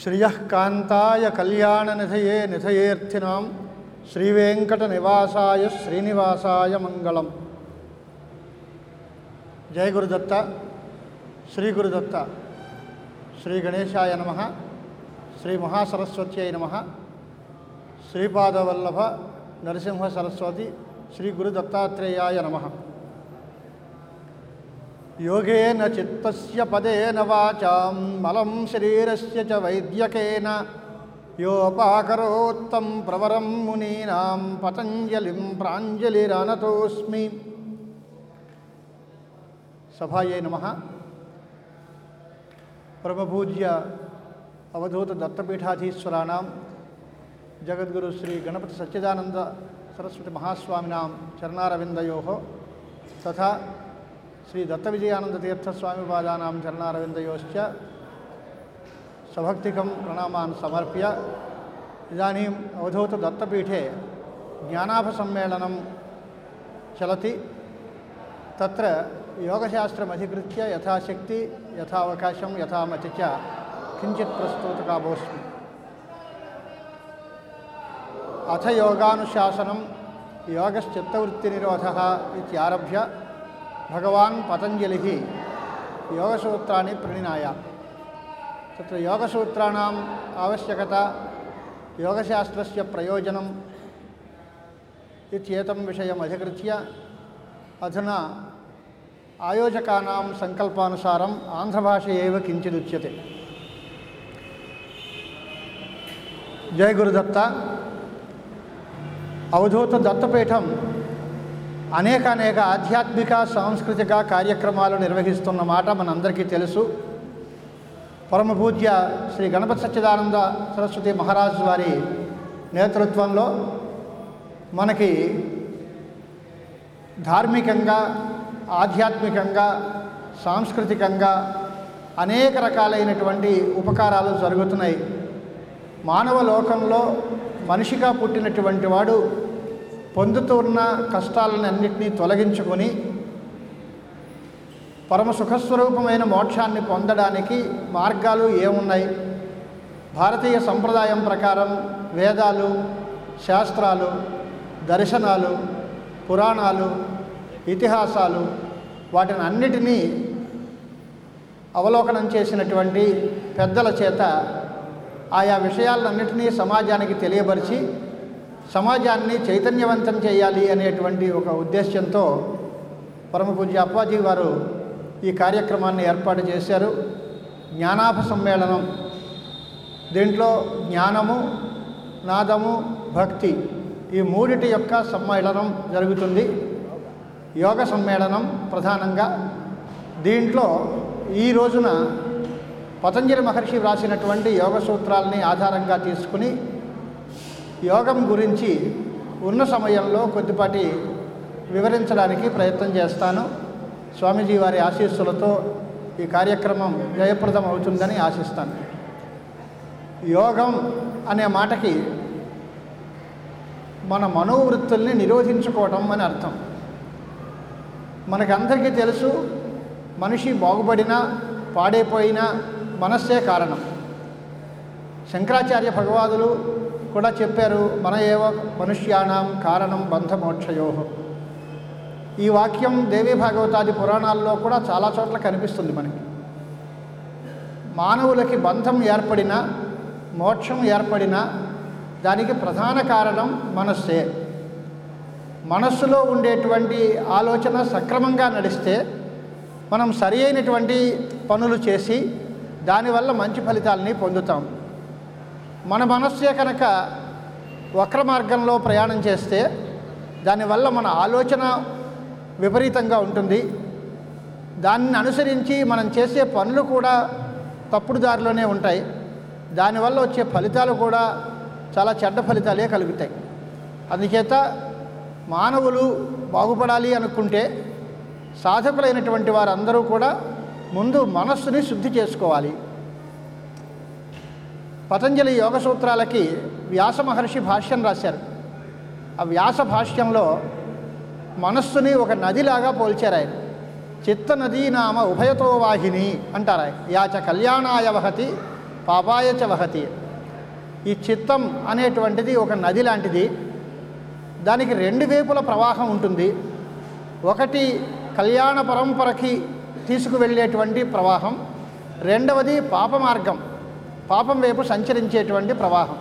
శ్రియః కళ్యాణనిధయే నిధయేర్థినాం శ్రీవేంకట నివాసాయ శ్రీనివాసాయ మంగళం. జయ గురుదత్త శ్రీ గురుదత్త శ్రీ గణేశాయ నమ శ్రీ మహాసరస్వత్యై నమ శ్రీపాదవల్లభ నరసింహ సరస్వతి శ్రీ గురు దత్తాత్రేయాయ నమ. యోగేన చిత్తస్య పదేన వాచాం మలం శరీరస్య చ వైద్యకేన యోపాకరోత్తం ప్రవరం మునీనాం పతంజలిం ప్రాంజలిరనతోస్మి సభాయే నమ పరమపూజ్య అవధూత దత్తపీఠాధీశ్వరాణం జగద్గురు శ్రీ గణపతి సచ్చిదానంద సరస్వతి మహాస్వామినాం చరణారవిందయో తథా श्रीदत्तविजयानन्दतीर्थस्वामिपादानां चरणारविन्दयोश्च सभक्तिकं प्रणामान् समर्प्य इदानीम् अवधूतदत्तपीठे ज्ञानाभसम्मेलनं चलति। तत्र योगशास्त्रमधिकृत्य यथाशक्ति यथा अवकाशं यथा च किञ्चित् प्रस्तुतकाभोऽस्मि अथ योगानुशासनं योगश्चित्तवृत्तिनिरोधः इत्यारभ्य భగవాన్ పతంజలి యోగసూత్రాన్ని ప్రణినాయ. తత్ర యోగసూత్రాణం ఆవశ్యకత యోగశాస్త్రస్య ప్రయోజనం ఇత్యేతం విషయం అధికృత్య. అధునా ఆయోజకానాం సంకల్పానుసారం ఆంధ్రభాష ఏవ కించిదుచ్యతే జయ గురుదత్త. అవధూత దత్తపీఠం అనేక అనేక ఆధ్యాత్మిక సాంస్కృతిక కార్యక్రమాలు నిర్వహిస్తున్న మాట మనందరికీ తెలుసు. పరమపూజ్య శ్రీ గణపతి సచ్చిదానంద సరస్వతి మహారాజు వారి నేతృత్వంలో మనకి ధార్మికంగా ఆధ్యాత్మికంగా సాంస్కృతికంగా అనేక రకాలైనటువంటి ఉపకారాలు జరుగుతున్నాయి. మానవ లోకంలో మనిషిగా పుట్టినటువంటి వాడు పొందుతున్న కష్టాలన్నింటినీ తొలగించుకొని పరమ సుఖస్వరూపమైన మోక్షాన్ని పొందడానికి మార్గాలు ఏమున్నాయి? భారతీయ సంప్రదాయం ప్రకారం వేదాలు శాస్త్రాలు దర్శనాలు పురాణాలు ఇతిహాసాలు వాటిని అన్నిటినీ అవలోకనం చేసినటువంటి పెద్దల చేత ఆయా విషయాలన్నింటినీ సమాజానికి తెలియపరిచి సమాజాన్ని చైతన్యవంతం చేయాలి అనేటువంటి ఒక ఉద్దేశ్యంతో పరమ పూజ్య అప్పాజీ వారు ఈ కార్యక్రమాన్ని ఏర్పాటు చేశారు. జ్ఞానాభ సమ్మేళనం. దీంట్లో జ్ఞానము నాదము భక్తి ఈ మూడిటి యొక్క సమ్మేళనం జరుగుతుంది. యోగ సమ్మేళనం ప్రధానంగా. దీంట్లో ఈ రోజున పతంజలి మహర్షి వ్రాసినటువంటి యోగ సూత్రాలని ఆధారంగా తీసుకుని యోగం గురించి ఉన్న సమయంలో కొద్దిపాటి వివరించడానికి ప్రయత్నం చేస్తాను. స్వామీజీ వారి ఆశీస్సులతో ఈ కార్యక్రమం జయప్రదం అవుతుందని ఆశిస్తాను. యోగం అనే మాటకి మన మనోవృత్తుల్ని నిరోధించుకోవటం అని అర్థం. మనకందరికీ తెలుసు మనిషి బాగుపడినా పాడైపోయినా మనస్సే కారణం. శంకరాచార్య భగవాదులు కూడా చెప్పారు మన ఏవ మనుష్యానాం కారణం బంధమోక్షయో. ఈ వాక్యం దేవీ భాగవతాది పురాణాల్లో కూడా చాలా చోట్ల కనిపిస్తుంది మనకి. మానవులకి బంధం ఏర్పడిన మోక్షం ఏర్పడిన దానికి ప్రధాన కారణం మనస్సే. మనస్సులో ఉండేటువంటి ఆలోచన సక్రమంగా నడిస్తే మనం సరి అయినటువంటి పనులు చేసి దానివల్ల మంచి ఫలితాలని పొందుతాం. మన మనస్సే కనుక వక్ర మార్గంలో ప్రయాణం చేస్తే దానివల్ల మన ఆలోచన విపరీతంగా ఉంటుంది. దాన్ని అనుసరించి మనం చేసే పనులు కూడా తప్పుడు దారిలోనే ఉంటాయి. దానివల్ల వచ్చే ఫలితాలు కూడా చాలా చెడ్డ ఫలితాలే కలుగుతాయి. అందుచేత మానవులు బాగుపడాలి అనుకుంటే సాధకులైనటువంటి వారందరూ కూడా ముందు మనస్సుని శుద్ధి చేసుకోవాలి. పతంజలి యోగ సూత్రాలకి వ్యాస మహర్షి భాష్యం రాశారు. ఆ వ్యాస భాష్యంలో మనస్సుని ఒక నదిలాగా పోల్చారు ఆయన చిత్త నదీ నామ ఉభయతో వాహిని అంటారు ఆయన యాచ కళ్యాణాయ వహతి పాపాయ చ వహతి. ఈ చిత్తం అనేటువంటిది ఒక నది లాంటిది. దానికి రెండు వైపుల ప్రవాహం ఉంటుంది. ఒకటి కళ్యాణ పరంపరకి తీసుకువెళ్ళేటువంటి ప్రవాహం రెండవది పాప మార్గం. పాపం వైపు సంచరించేటువంటి ప్రవాహం.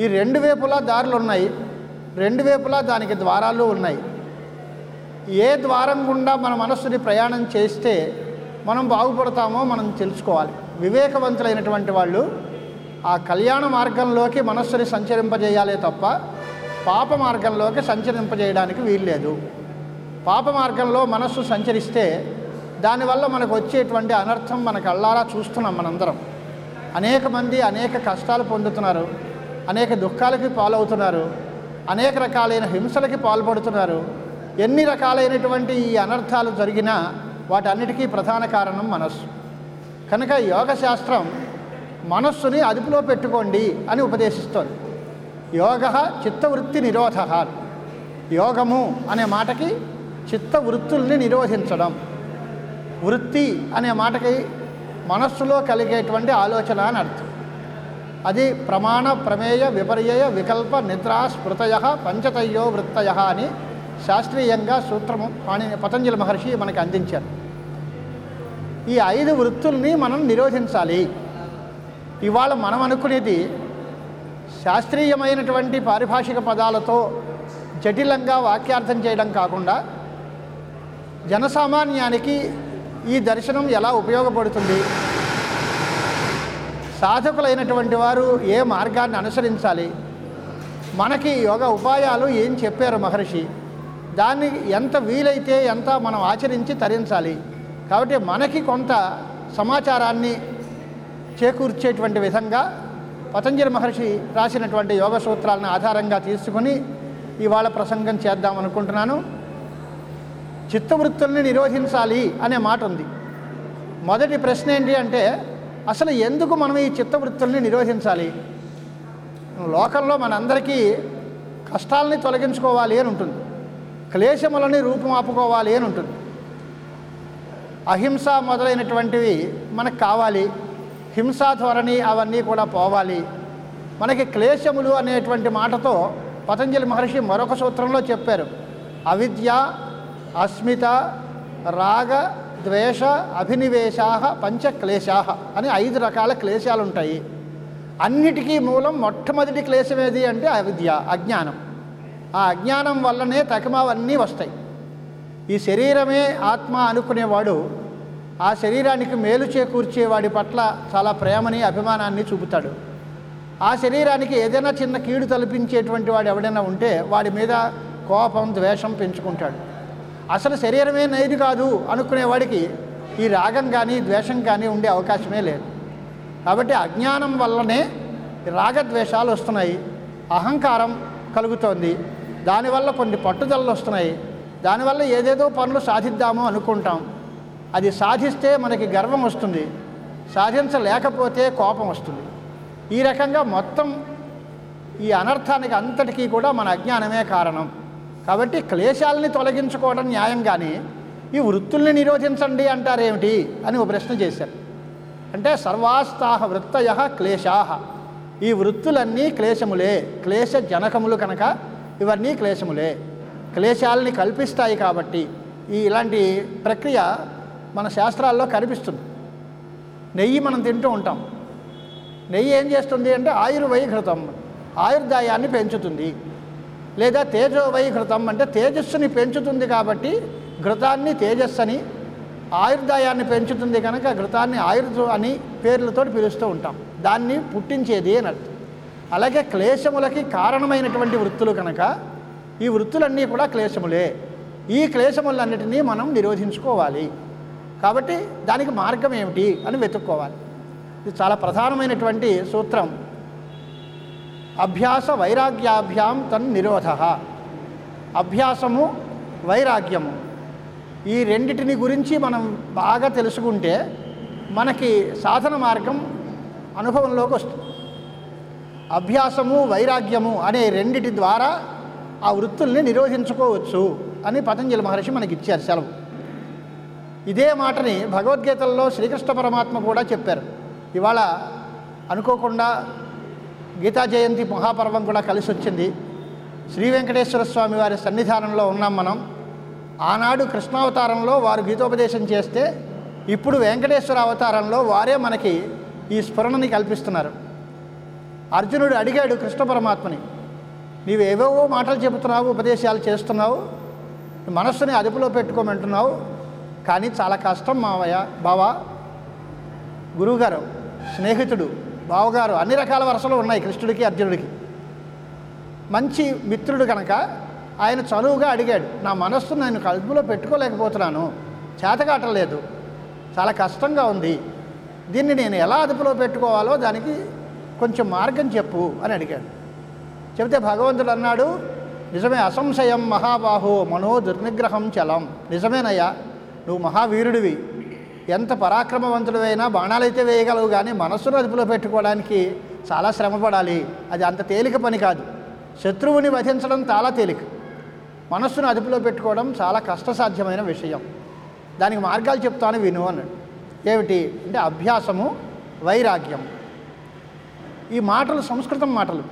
ఈ రెండు వైపులా దారులు ఉన్నాయి. రెండు వైపులా దానికి ద్వారాలు ఉన్నాయి. ఏ ద్వారం గుండా మన మనస్సుని ప్రయాణం చేస్తే మనం బాగుపడతామో మనం తెలుసుకోవాలి. వివేకవంతులైనటువంటి వాళ్ళు ఆ కళ్యాణ మార్గంలోకి మనస్సుని సంచరింపజేయాలే తప్ప పాప మార్గంలోకి సంచరింపజేయడానికి వీల్లేదు. పాప మార్గంలో మనస్సు సంచరిస్తే దానివల్ల మనకు వచ్చేటువంటి అనర్థం మనకు అల్లారా చూస్తున్నాం మనందరం. అనేక మంది అనేక కష్టాలు పొందుతున్నారు అనేక దుఃఖాలకి పాలవుతున్నారు అనేక రకాలైన హింసలకి పాల్పడుతున్నారు. ఎన్ని రకాలైనటువంటి ఈ అనర్థాలు జరిగినా వాటన్నిటికీ ప్రధాన కారణం మనస్సు. కనుక యోగ శాస్త్రం మనస్సుని అదుపులో పెట్టుకోండి అని ఉపదేశిస్తోంది. యోగ చిత్తవృత్తి నిరోధ. యోగము అనే మాటకి చిత్త వృత్తుల్ని నిరోధించడం. వృత్తి అనే మాటకి మనస్సులో కలిగేటువంటి ఆలోచన అని అర్థం. అది ప్రమాణ ప్రమేయ విపర్యయ వికల్ప నిద్రా స్మృతయ పంచతయో వృత్తయ అని శాస్త్రీయంగా సూత్రము పాణి పతంజలి మహర్షి మనకి అందించారు. ఈ ఐదు వృత్తుల్ని మనం నిరోధించాలి. ఇవాళ మనం అనుకునేది శాస్త్రీయమైనటువంటి పారిభాషిక పదాలతో జటిలంగా వాక్యార్థం చేయడం కాకుండా జనసామాన్యానికి ఈ దర్శనం ఎలా ఉపయోగపడుతుంది? సాధకులైనటువంటి వారు ఏ మార్గాన్ని అనుసరించాలి? మనకి యోగ ఉపాయాలు ఏం చెప్పారు మహర్షి? దాన్ని ఎంత వీలైతే ఎంత మనం ఆచరించి తరించాలి? కాబట్టి మనకి కొంత సమాచారాన్ని చేకూర్చేటువంటి విధంగా పతంజలి మహర్షి రాసినటువంటి యోగ సూత్రాలను ఆధారంగా తీసుకుని ఇవాళ ప్రసంగం చేద్దాం అనుకుంటున్నాను చిత్తవృత్తుల్ని నిరోధించాలి అనే మాట ఉంది. మొదటి ప్రశ్న ఏంటి అంటే అసలు ఎందుకు మనం ఈ చిత్తవృత్తుల్ని నిరోధించాలి లోకంలో మనందరికీ కష్టాలని తొలగించుకోవాలి అని ఉంటుంది. క్లేశములని రూపుమాపుకోవాలి అని ఉంటుంది. అహింస మొదలైనటువంటివి మనకు కావాలి. హింసా ధోరణి అవన్నీ కూడా పోవాలి. మనకి క్లేశములు అనేటువంటి మాటతో పతంజలి మహర్షి మరొక సూత్రంలో చెప్పారు. అవిద్య అస్మిత రాగ ద్వేష అభినివేశా పంచక్లేశా అని ఐదు రకాల క్లేశాలు ఉంటాయి అన్నిటికీ మూలం మొట్టమొదటి క్లేశం ఏది అంటే అవిద్య అజ్ఞానం. ఆ అజ్ఞానం వల్లనే తకమావన్నీ వస్తాయి. ఈ శరీరమే ఆత్మ అనుకునేవాడు ఆ శరీరానికి మేలు చేకూర్చేవాడి పట్ల చాలా ప్రేమని అభిమానాన్ని చూపుతాడు. ఆ శరీరానికి ఏదైనా చిన్న కీడు తలపించేటువంటి వాడు ఎవడైనా ఉంటే వాడి మీద కోపం ద్వేషం పెంచుకుంటాడు. అసలు శరీరమే నేను కాదు అనుకునేవాడికి ఈ రాగం కానీ ద్వేషం కానీ ఉండే అవకాశమే లేదు. కాబట్టి అజ్ఞానం వల్లనే రాగద్వేషాలు వస్తున్నాయి. అహంకారం కలుగుతోంది. దానివల్ల కొన్ని పట్టుదలలు వస్తున్నాయి. దానివల్ల ఏదేదో పనులు సాధిద్దాము అనుకుంటాం. అది సాధిస్తే మనకి గర్వం వస్తుంది. సాధించలేకపోతే కోపం వస్తుంది. ఈ రకంగా మొత్తం ఈ అనర్థానికి అంతటికీ కూడా మన అజ్ఞానమే కారణం. కాబట్టి క్లేశాలని తొలగించుకోవడం న్యాయం కానీ ఈ వృత్తుల్ని నిరోధించండి అంటారేమిటి అని ఒక ప్రశ్న చేశారు. అంటే సర్వాస్తాహ వృత్తయ క్లేశాహ ఈ వృత్తులన్నీ క్లేశములే క్లేశ జనకములు కనుక ఇవన్నీ క్లేశములే. క్లేశాలని కల్పిస్తాయి కాబట్టి ఈ ఇలాంటి ప్రక్రియ మన శాస్త్రాల్లో కనిపిస్తుంది. నెయ్యి మనం తింటూ ఉంటాం. నెయ్యి ఏం చేస్తుంది అంటే ఆయుర్వైఘృతం ఆయుర్దాయాన్ని పెంచుతుంది. లేదా తేజోవైఘృతం అంటే తేజస్సుని పెంచుతుంది కాబట్టి ఘృతాన్ని తేజస్సు అని ఆయుర్దాయాన్ని పెంచుతుంది కనుక ఘృతాన్ని ఆయుర్ద అని పేర్లతో పిలుస్తూ ఉంటాం. దాన్ని పుట్టించేది అని అర్థం. అలాగే క్లేశములకి కారణమైనటువంటి వృత్తులు కనుక ఈ వృత్తులన్నీ కూడా క్లేశములే. ఈ క్లేశములన్నిటినీ మనం నిరోధించుకోవాలి. కాబట్టి దానికి మార్గం ఏమిటి అని వెతుక్కోవాలి. ఇది చాలా ప్రధానమైనటువంటి సూత్రం. అభ్యాస వైరాగ్యాభ్యాం తన్ నిరోధ. అభ్యాసము వైరాగ్యము. ఈ రెండిటిని గురించి మనం బాగా తెలుసుకుంటే మనకి సాధన మార్గం అనుభవంలోకి వస్తుంది. అభ్యాసము వైరాగ్యము అనే రెండిటి ద్వారా ఆ వృత్తుల్ని నిరోధించుకోవచ్చు అని పతంజలి మహర్షి మనకి ఇచ్చారు సెలవు. ఇదే మాటని భగవద్గీతల్లో శ్రీకృష్ణ పరమాత్మ కూడా చెప్పారు. ఇవాళ అనుకోకుండా గీతా జయంతి మహాపర్వం కూడా కలిసి వచ్చింది శ్రీ వెంకటేశ్వర స్వామి వారి సన్నిధానంలో ఉన్నాం మనం. ఆనాడు కృష్ణావతారంలో వారు గీతోపదేశం చేస్తే ఇప్పుడు వెంకటేశ్వర అవతారంలో వారే మనకి ఈ స్ఫురణని కల్పిస్తున్నారు. అర్జునుడు అడిగాడు కృష్ణ పరమాత్మని నీవేవేవో మాటలు చెబుతున్నావు ఉపదేశాలు చేస్తున్నావు మనస్సుని అదుపులో పెట్టుకోమంటున్నావు కానీ చాలా కష్టం మావయ్య బావా. గురువుగారు స్నేహితుడు బావగారు అన్ని రకాల వరుసలు ఉన్నాయి కృష్ణుడికి అర్జునుడికి. మంచి మిత్రుడు కనుక ఆయన చనువుగా అడిగాడు నా మనస్సు నేను కడుపులో పెట్టుకోలేకపోతున్నాను చేతకాటలేదు చాలా కష్టంగా ఉంది దీన్ని నేను ఎలా అదుపులో పెట్టుకోవాలో దానికి కొంచెం మార్గం చెప్పు అని అడిగాడు. చెబితే భగవంతుడు అన్నాడు నిజమే అసంశయం మహాబాహో మనో దుర్నిగ్రహం చలం నిజమేనయ్యా నువ్వు మహావీరుడివి ఎంత పరాక్రమవంతుడైనా బాణాలైతే వేయగలవు కానీ మనస్సును అదుపులో పెట్టుకోవడానికి చాలా శ్రమపడాలి. అది అంత తేలిక పని కాదు. శత్రువుని వధించడం చాలా తేలిక. మనస్సును అదుపులో పెట్టుకోవడం చాలా కష్టసాధ్యమైన విషయం. దానికి మార్గాలు చెప్తాను విను అన్నాడు. ఏమిటి? అంటే అభ్యాసము వైరాగ్యం. ఈ మాటలు సంస్కృతం మాటలు.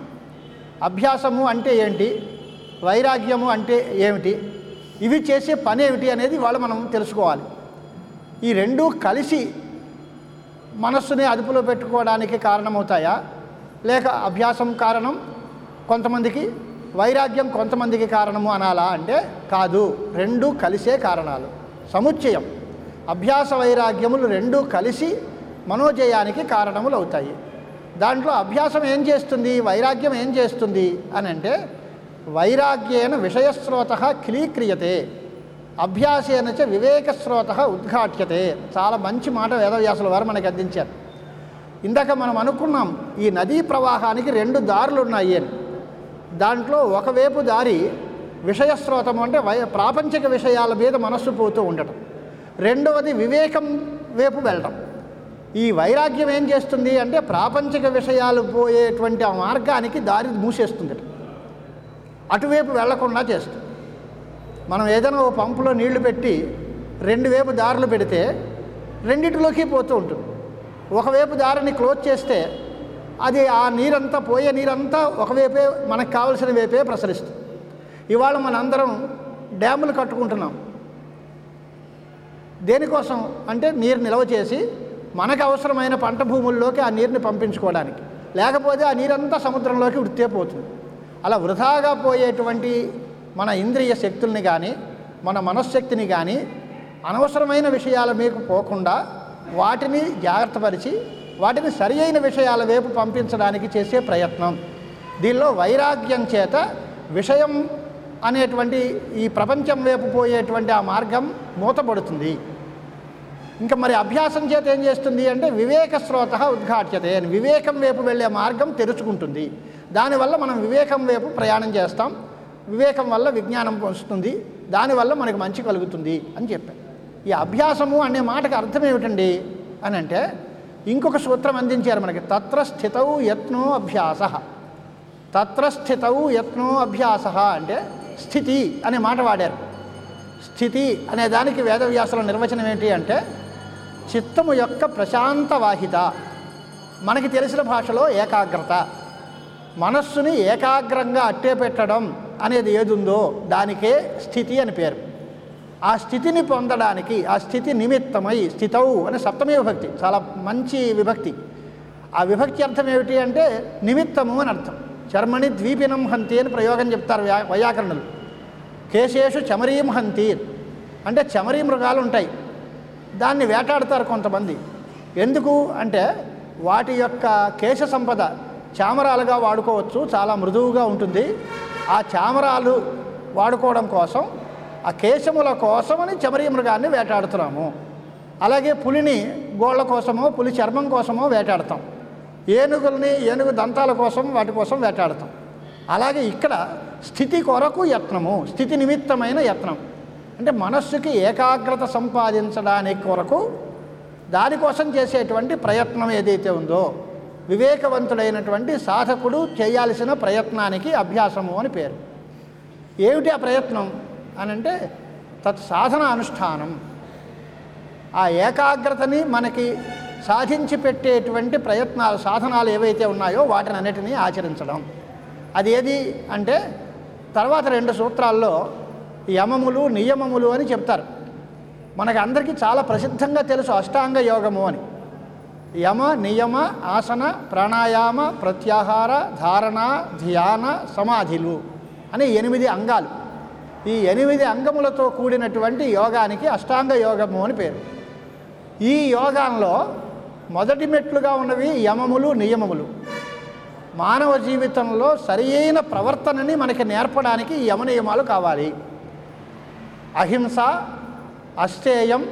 అభ్యాసము అంటే ఏంటి? వైరాగ్యము అంటే ఏమిటి? ఇవి చేసే పని ఏమిటి అనేది వాళ్ళు మనం తెలుసుకోవాలి. ఈ రెండూ కలిసి మనస్సుని అదుపులో పెట్టుకోవడానికి కారణమవుతాయా? లేక అభ్యాసం కారణం కొంతమందికి వైరాగ్యం కొంతమందికి కారణము అనాలా అంటే కాదు. రెండూ కలిసే కారణాలు. సముచ్చయం. అభ్యాస వైరాగ్యములు రెండూ కలిసి మనోజయానికి కారణములు అవుతాయి దాంట్లో అభ్యాసం ఏం చేస్తుంది? వైరాగ్యం ఏం చేస్తుంది? అని అంటే వైరాగ్యేన విషయస్రోత క్లీక్రియతే. అభ్యాసేన చ వివేకస్రోత ఉద్ఘాట్యతే. చాలా మంచి మాట వేదవ్యాసుల వారు మనకి అందించారు. ఇందాక మనం అనుకున్నాం ఈ నదీ ప్రవాహానికి రెండు దారులు ఉన్నాయి అని. దాంట్లో ఒకవైపు దారి విషయస్రోతం అంటే వై ప్రాపంచిక విషయాల మీద మనస్సు పోతూ ఉండటం. రెండవది వివేకం వైపు వెళ్ళడం ఈ వైరాగ్యం ఏం చేస్తుంది అంటే ప్రాపంచిక విషయాలు పోయేటువంటి ఆ మార్గానికి దారి మూసేస్తుంది అటువైపు వెళ్ళకుండా చేస్తుంది. మనం ఏదైనా ఓ పంపులో నీళ్ళు పెట్టి రెండు వైపు దారులు పెడితే రెండిటిలోకి పోతూ ఉంటుంది. ఒకవైపు దారిని క్లోజ్ చేస్తే అది ఆ నీరంతా పోయే నీరంతా ఒకవైపే మనకు కావలసిన వైపే ప్రసరిస్తుంది. ఇవాళ మనందరం డ్యాములు కట్టుకుంటున్నాం. దేనికోసం అంటే నీరు నిల్వ చేసి మనకు అవసరమైన పంట భూముల్లోకి ఆ నీరుని పంపించుకోవడానికి. లేకపోతే ఆ నీరంతా సముద్రంలోకి ఉడితే పోతుంది. అలా వృధాగా పోయేటువంటి మన ఇంద్రియ శక్తుల్ని కానీ మన మనశ్శక్తిని కానీ అనవసరమైన విషయాల మీకు పోకుండా వాటిని జాగ్రత్తపరిచి వాటిని సరి అయిన విషయాల వైపు పంపించడానికి చేసే ప్రయత్నం. దీనిలో వైరాగ్యం చేత విషయం అనేటువంటి ఈ ప్రపంచం వైపు పోయేటువంటి ఆ మార్గం మూతపడుతుంది. ఇంకా మరి అభ్యాసం చేత ఏం చేస్తుంది అంటే వివేక స్రోత ఉద్ఘాట్యతే అని వివేకం వైపు వెళ్ళే మార్గం తెరుచుకుంటుంది. దానివల్ల మనం వివేకం వైపు ప్రయాణం చేస్తాం. వివేకం వల్ల విజ్ఞానం వస్తుంది దానివల్ల మనకు మంచి కలుగుతుంది అని చెప్పారు. ఈ అభ్యాసము అనే మాటకు అర్థం ఏమిటండి అని అంటే ఇంకొక సూత్రం అందించారు మనకి తత్ర స్థితౌ యత్నో అభ్యాస. తత్ర స్థితౌ యత్నో అభ్యాస అంటే స్థితి అనే మాట వాడారు. స్థితి అనే దానికి వేదవ్యాసుల నిర్వచనం ఏంటి అంటే చిత్తము యొక్క ప్రశాంత వాహిత మనకి తెలిసిన భాషలో ఏకాగ్రత మనస్సుని ఏకాగ్రంగా అట్టే పెట్టడం అనేది ఏదుందో దానికే స్థితి అని పేరు. ఆ స్థితిని పొందడానికి ఆ స్థితి నిమిత్తమై స్థితవు అనే సప్తమే విభక్తి చాలా మంచి విభక్తి. ఆ విభక్తి అర్థం ఏమిటి అంటే నిమిత్తము అని అర్థం. చర్మణి ద్వీపినం హంతి అని ప్రయోగం చెప్తారు వ్యా- వైయాకరణులు. కేశేషు చమరీం హంతి అంటే చమరీ మృగాలు ఉంటాయి. దాన్ని వేటాడతారు కొంతమంది. ఎందుకు అంటే వాటి యొక్క కేశ సంపద చామరాలుగా వాడుకోవచ్చు చాలా మృదువుగా ఉంటుంది. ఆ చామరాలు వాడుకోవడం కోసం ఆ కేశముల కోసమని చమరీ మృగాన్ని వేటాడుతున్నాము. అలాగే పులిని గోళ్ళ కోసమో పులి చర్మం కోసమో వేటాడతాం. ఏనుగుల్ని ఏనుగు దంతాల కోసం వాటి కోసం వేటాడతాం. అలాగే ఇక్కడ స్థితి కొరకు యత్నము స్థితి నిమిత్తమైన యత్నం. అంటే మనస్సుకి ఏకాగ్రత సంపాదించడానికి కొరకు దానికోసం చేసేటువంటి ప్రయత్నం ఏదైతే ఉందో వివేకవంతుడైనటువంటి సాధకుడు చేయాల్సిన ప్రయత్నానికి అభ్యాసము అని పేరు. ఏమిటి ఆ ప్రయత్నం? అని అంటే తత్ సాధన అనుష్ఠానం. ఆ ఏకాగ్రతని మనకి సాధించి పెట్టేటువంటి ప్రయత్నాలు సాధనాలు ఏవైతే ఉన్నాయో వాటిని అన్నిటినీ ఆచరించడం. అది ఏది అంటే తర్వాత రెండు సూత్రాల్లో యమములు నియమములు అని చెప్తారు. మనకు అందరికీ చాలా ప్రసిద్ధంగా తెలుసు అష్టాంగ యోగము అని. యమ నియమ ఆసన ప్రాణాయామ ప్రత్యాహార ధారణ ధ్యాన సమాధిలు అనే ఎనిమిది అంగాలు. ఈ ఎనిమిది అంగములతో కూడినటువంటి యోగానికి అష్టాంగ యోగము అని పేరు. ఈ యోగాల్లో మొదటి మెట్లుగా ఉన్నవి యమములు నియమములు. మానవ జీవితంలో సరియైన ప్రవర్తనని మనకి నేర్పడానికి ఈ యమ నియమాలు కావాలి. అహింస అస్థేయం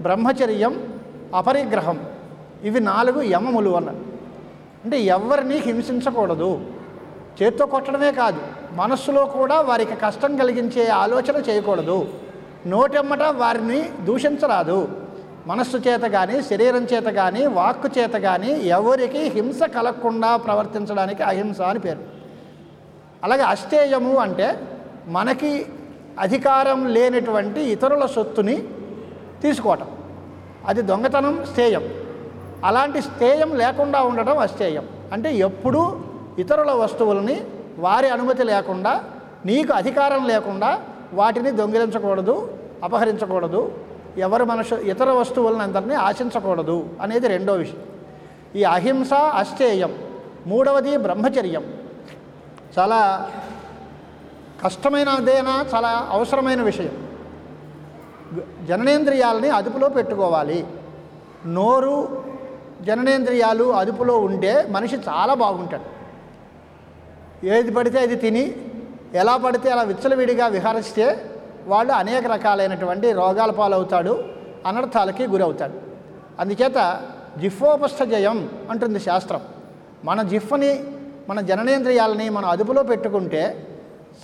బ్రహ్మచర్యం అపరిగ్రహం ఇవి నాలుగు యమములు అన్నారు అంటే ఎవరిని హింసించకూడదు. చేత్తో కొట్టడమే కాదు మనస్సులో కూడా వారికి కష్టం కలిగించే ఆలోచన చేయకూడదు. నోటెమ్మట వారిని దూషించరాదు. మనస్సు చేత కానీ శరీరం చేత కానీ వాక్కు చేత కానీ ఎవరికి హింస కలగకుండా ప్రవర్తించడానికి అహింస అని పేరు. అలాగే అస్థేయము అంటే మనకి అధికారం లేనటువంటి ఇతరుల సొత్తుని తీసుకోవటం. అది దొంగతనం స్థేయం. అలాంటి స్థేయం లేకుండా ఉండటం అస్థేయం అంటే ఎప్పుడూ ఇతరుల వస్తువులని వారి అనుమతి లేకుండా నీకు అధికారం లేకుండా వాటిని దొంగిలించకూడదు అపహరించకూడదు ఎవరి మనుషు ఇతర వస్తువులను అందరినీ ఆశించకూడదు అనేది రెండో విషయం. ఈ అహింస అస్థేయం మూడవది బ్రహ్మచర్యం. చాలా కష్టమైనదేనా చాలా అవసరమైన విషయం. జననేంద్రియాలని అదుపులో పెట్టుకోవాలి. నోరు జననేంద్రియాలు అదుపులో ఉంటే మనిషి చాలా బాగుంటాడు. ఏది పడితే అది తిని ఎలా పడితే అలా విచ్చలవిడిగా విహరిస్తే వాళ్ళు అనేక రకాలైనటువంటి రోగాల పాలవుతాడు అనర్థాలకి గురవుతాడు. అందుచేత జిఫ్ఫోపస్థ జయం అంటుంది శాస్త్రం. మన జిఫ్ఫని మన జననేంద్రియాలని మన అదుపులో పెట్టుకుంటే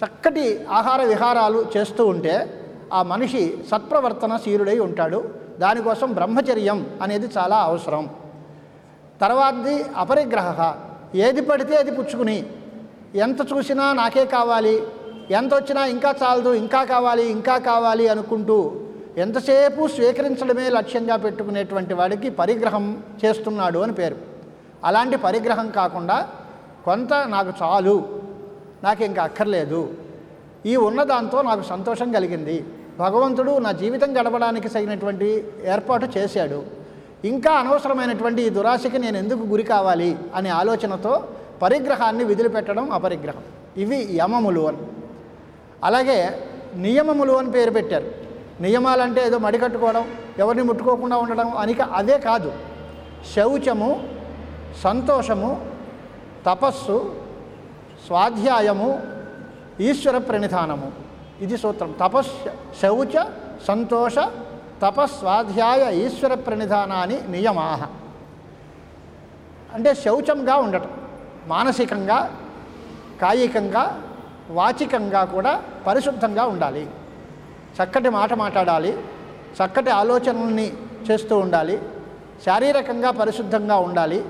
చక్కటి ఆహార విహారాలు చేస్తూ ఉంటే ఆ మనిషి సత్ప్రవర్తన శీరుడై ఉంటాడు. దానికోసం బ్రహ్మచర్యం అనేది చాలా అవసరం. తర్వాతది అపరిగ్రహ. ఏది పడితే అది పుచ్చుకుని ఎంత చూసినా నాకే కావాలి ఎంత వచ్చినా ఇంకా చాలదు ఇంకా కావాలి ఇంకా కావాలి అనుకుంటూ ఎంతసేపు స్వీకరించడమే లక్ష్యంగా పెట్టుకునేటువంటి వాడికి పరిగ్రహం చేస్తున్నాడు అని పేరు. అలాంటి పరిగ్రహం కాకుండా కొంత నాకు చాలు నాకు ఇంకా అక్కర్లేదు ఈ ఉన్నదాంతో నాకు సంతోషం కలిగింది. భగవంతుడు నా జీవితం గడపడానికి తగినటువంటి ఏర్పాటు చేశాడు. ఇంకా అనవసరమైనటువంటి ఈ దురాశకి నేను ఎందుకు గురి కావాలి అనే ఆలోచనతో పరిగ్రహాన్ని విదిలిపెట్టడం అపరిగ్రహం. ఇవి యమములు అని. అలాగే నియమములు అని పేరు పెట్టారు. నియమాలంటే ఏదో మడికట్టుకోవడం ఎవరిని ముట్టుకోకుండా ఉండడం అనిక అదే కాదు. శౌచము సంతోషము తపస్సు స్వాధ్యాయము ఈశ్వర ప్రణిధానము. ఇది సూత్రం. తపస్ శౌచ సంతోష తపస్వాధ్యాయ ఈశ్వర ప్రణిధానాన్ని నియమాహ. అంటే శౌచంగా ఉండటం మానసికంగా కాయికంగా వాచికంగా కూడా పరిశుద్ధంగా ఉండాలి. చక్కటి మాట మాట్లాడాలి చక్కటి ఆలోచనల్ని చేస్తూ ఉండాలి శారీరకంగా పరిశుద్ధంగా ఉండాలి.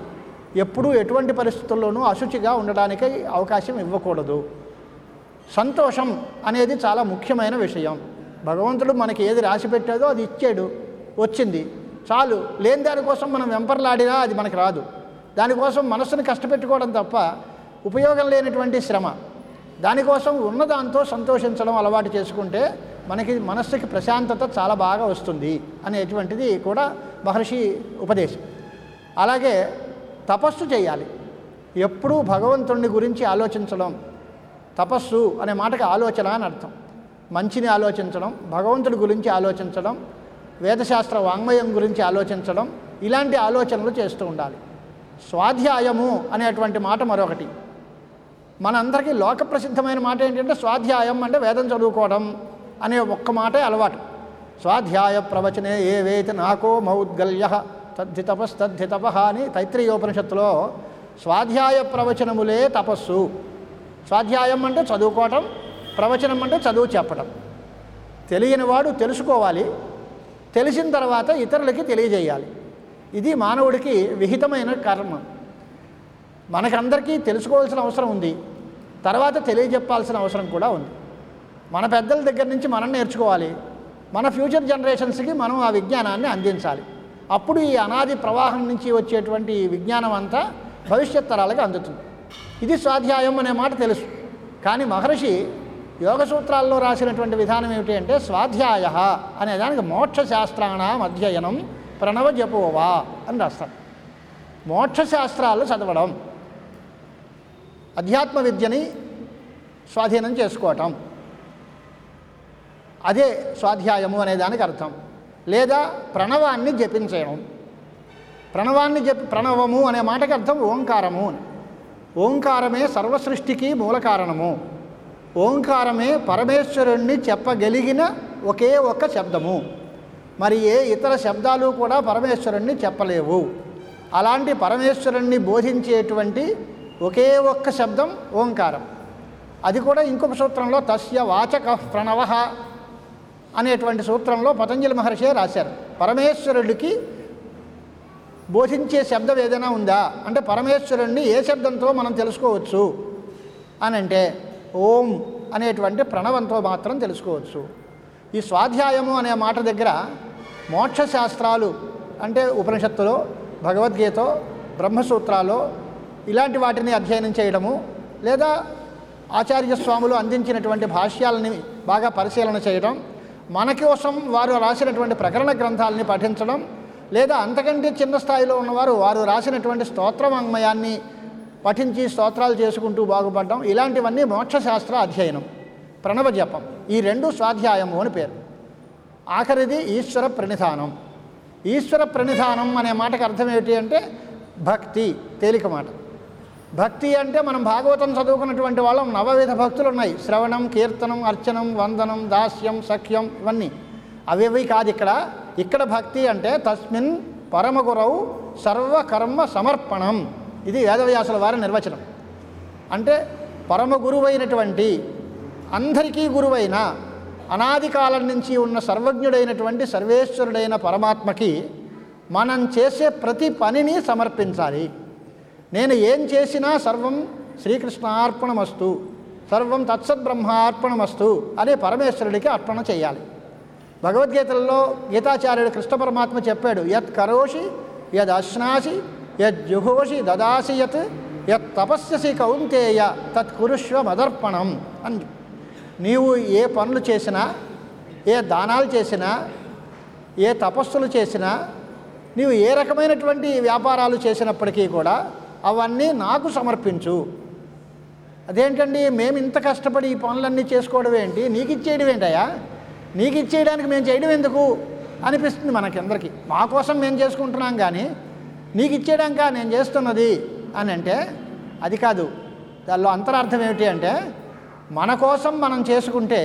ఎప్పుడూ ఎటువంటి పరిస్థితుల్లోనూ అశుచిగా ఉండడానికి అవకాశం ఇవ్వకూడదు. సంతోషం అనేది చాలా ముఖ్యమైన విషయం. భగవంతుడు మనకి ఏది రాసి పెట్టాడో అది ఇచ్చాడు వచ్చింది. చాలు లేని దానికోసం మనం వెంపర్లాడినా అది మనకి రాదు. దానికోసం మనస్సును కష్టపెట్టుకోవడం తప్ప ఉపయోగం లేనటువంటి శ్రమ. దానికోసం ఉన్నదాంతో సంతోషించడం అలవాటు చేసుకుంటే మనకి మనస్సుకి ప్రశాంతత చాలా బాగా వస్తుంది అనేటువంటిది కూడా మహర్షి ఉపదేశం. అలాగే తపస్సు చేయాలి. ఎప్పుడూ భగవంతుడిని గురించి ఆలోచించడం తపస్సు అనే మాటకి ఆలోచన అని అర్థం. మంచిని ఆలోచించడం భగవంతుడి గురించి ఆలోచించడం వేదశాస్త్ర వాంగ్మయం గురించి ఆలోచించడం ఇలాంటి ఆలోచనలు చేస్తూ ఉండాలి. స్వాధ్యాయము అనేటువంటి మాట మరొకటి. మనందరికీ లోక ప్రసిద్ధమైన మాట ఏంటంటే స్వాధ్యాయం అంటే వేదం చదువుకోవడం అనే ఒక్క మాటే అలవాటు. స్వాధ్యాయ ప్రవచనే ఏ వేతి నాకో మౌద్గల్య తద్ధి తపస్ తద్ధి తప అని తైత్రీయోపనిషత్తులో స్వాధ్యాయ ప్రవచనములే తపస్సు. స్వాధ్యాయం అంటే చదువుకోవటం ప్రవచనం అంటే చదువు చెప్పటం. తెలియనివాడు తెలుసుకోవాలి. తెలిసిన తర్వాత ఇతరులకి తెలియజేయాలి. ఇది మానవుడికి విహితమైన కర్మ. మనకందరికీ తెలుసుకోవాల్సిన అవసరం ఉంది. తర్వాత తెలియజెప్పాల్సిన అవసరం కూడా ఉంది. మన పెద్దల దగ్గర నుంచి మనం నేర్చుకోవాలి. మన ఫ్యూచర్ జనరేషన్స్కి మనం ఆ విజ్ఞానాన్ని అందించాలి. అప్పుడు ఈ అనాది ప్రవాహం నుంచి వచ్చేటువంటి విజ్ఞానం అంతా భవిష్యత్ తరాలకు అందుతుంది. ఇది స్వాధ్యాయం అనే మాట తెలుసు. కానీ మహర్షి యోగ సూత్రాల్లో రాసినటువంటి విధానం ఏమిటి అంటే స్వాధ్యాయ అనే దానికి మోక్ష శాస్త్రాణం అధ్యయనం ప్రణవ జపోవా అని రాస్తారు. మోక్ష శాస్త్రాలు చదవడం అధ్యాత్మ విద్యని స్వాధీనం చేసుకోవటం అదే స్వాధ్యాయము అనే దానికి అర్థం. లేదా ప్రణవాన్ని జపించడం. ప్రణవాన్ని జపి ప్రణవము అనే మాటకి అర్థం ఓంకారము. ఓంకారమే సర్వసృష్టికి మూల కారణము. ఓంకారమే పరమేశ్వరుణ్ణి చెప్పగలిగిన ఒకే ఒక్క శబ్దము. మరి ఏ ఇతర శబ్దాలు కూడా పరమేశ్వరుణ్ణి చెప్పలేవు. అలాంటి పరమేశ్వరుణ్ణి బోధించేటువంటి ఒకే ఒక్క శబ్దం ఓంకారం. అది కూడా ఇంకొక సూత్రంలో తస్య వాచక ప్రణవ అనేటువంటి సూత్రంలో పతంజలి మహర్షే రాశారు. పరమేశ్వరుడికి బోధించే శబ్దం ఏదైనా ఉందా? అంటే పరమేశ్వరుణ్ణి ఏ శబ్దంతో మనం తెలుసుకోవచ్చు? అని అంటే ఓం అనేటువంటి ప్రణవంతో మాత్రం తెలుసుకోవచ్చు. ఈ స్వాధ్యాయము అనే మాట దగ్గర మోక్షశాస్త్రాలు అంటే ఉపనిషత్తులో భగవద్గీత బ్రహ్మసూత్రాలో ఇలాంటి వాటిని అధ్యయనం చేయడము లేదా ఆచార్య స్వాములు అందించినటువంటి భాష్యాలని బాగా పరిశీలన చేయడం మన కోసం వారు రాసినటువంటి ప్రకరణ గ్రంథాలని పఠించడం లేదా అంతకంటే చిన్న స్థాయిలో ఉన్నవారు వారు రాసినటువంటి స్తోత్రవాంగ్మయాన్ని పఠించి స్తోత్రాలు చేసుకుంటూ బాగుపడడం. ఇలాంటివన్నీ మోక్షశాస్త్ర అధ్యయనం. ప్రణవ జపం. ఈ రెండు స్వాధ్యాయము అని పేరు. ఆఖరిది ఈశ్వర ప్రణిధానం. ఈశ్వర ప్రణిధానం అనే మాటకు అర్థం ఏమిటి అంటే భక్తి తేలిక మాట. భక్తి అంటే మనం భాగవతం చదువుకున్నటువంటి వాళ్ళం నవవిధ భక్తులు ఉన్నాయి. శ్రవణం కీర్తనం అర్చనం వందనం దాస్యం సఖ్యం ఇవన్నీ. అవేవి కాదు ఇక్కడ. ఇక్కడ భక్తి అంటే తస్మిన్ పరమగురవు సర్వకర్మ సమర్పణం. ఇది వేదవ్యాసుల వారి నిర్వచనం. అంటే పరమ గురువైనటువంటి అందరికీ గురువైన అనాది కాలం నుంచి ఉన్న సర్వజ్ఞుడైనటువంటి సర్వేశ్వరుడైన పరమాత్మకి మనం చేసే ప్రతి పనిని సమర్పించాలి. నేను ఏం చేసినా సర్వం శ్రీకృష్ణార్పణమస్తు సర్వం తత్సద్బ్రహ్మార్పణమస్తు అని పరమేశ్వరుడికి అర్పణ చేయాలి. భగవద్గీతల్లో గీతాచార్యుడు కృష్ణ పరమాత్మ చెప్పాడు యత్ కరోషి యద్ అశ్నాసి యజ్జుహోషి దదాసి యత్ యత్ తపస్యసి కౌంతేయ తత్ కురుష్వ మదర్పణం అని నీవు ఏ పనులు చేసినా ఏ దానాలు చేసినా ఏ తపస్సులు చేసినా నీవు ఏ రకమైనటువంటి వ్యాపారాలు చేసినప్పటికీ కూడా అవన్నీ నాకు సమర్పించు. అదేంటండి మేము ఇంత కష్టపడి ఈ పనులన్నీ చేసుకోవడం ఏంటి? నీకు ఇచ్చేయడం ఏంటయ్యా? నీకు ఇచ్చేయడానికి మేము చేయడం ఎందుకు? అనిపిస్తుంది మనకందరికీ మా కోసం మేము చేసుకుంటున్నాం కానీ నీకు ఇచ్చేయడానికా నేను చేస్తున్నది అని అంటే అది కాదు. దానిలో అంతరార్థం ఏమిటి అంటే మన కోసం మనం చేసుకుంటే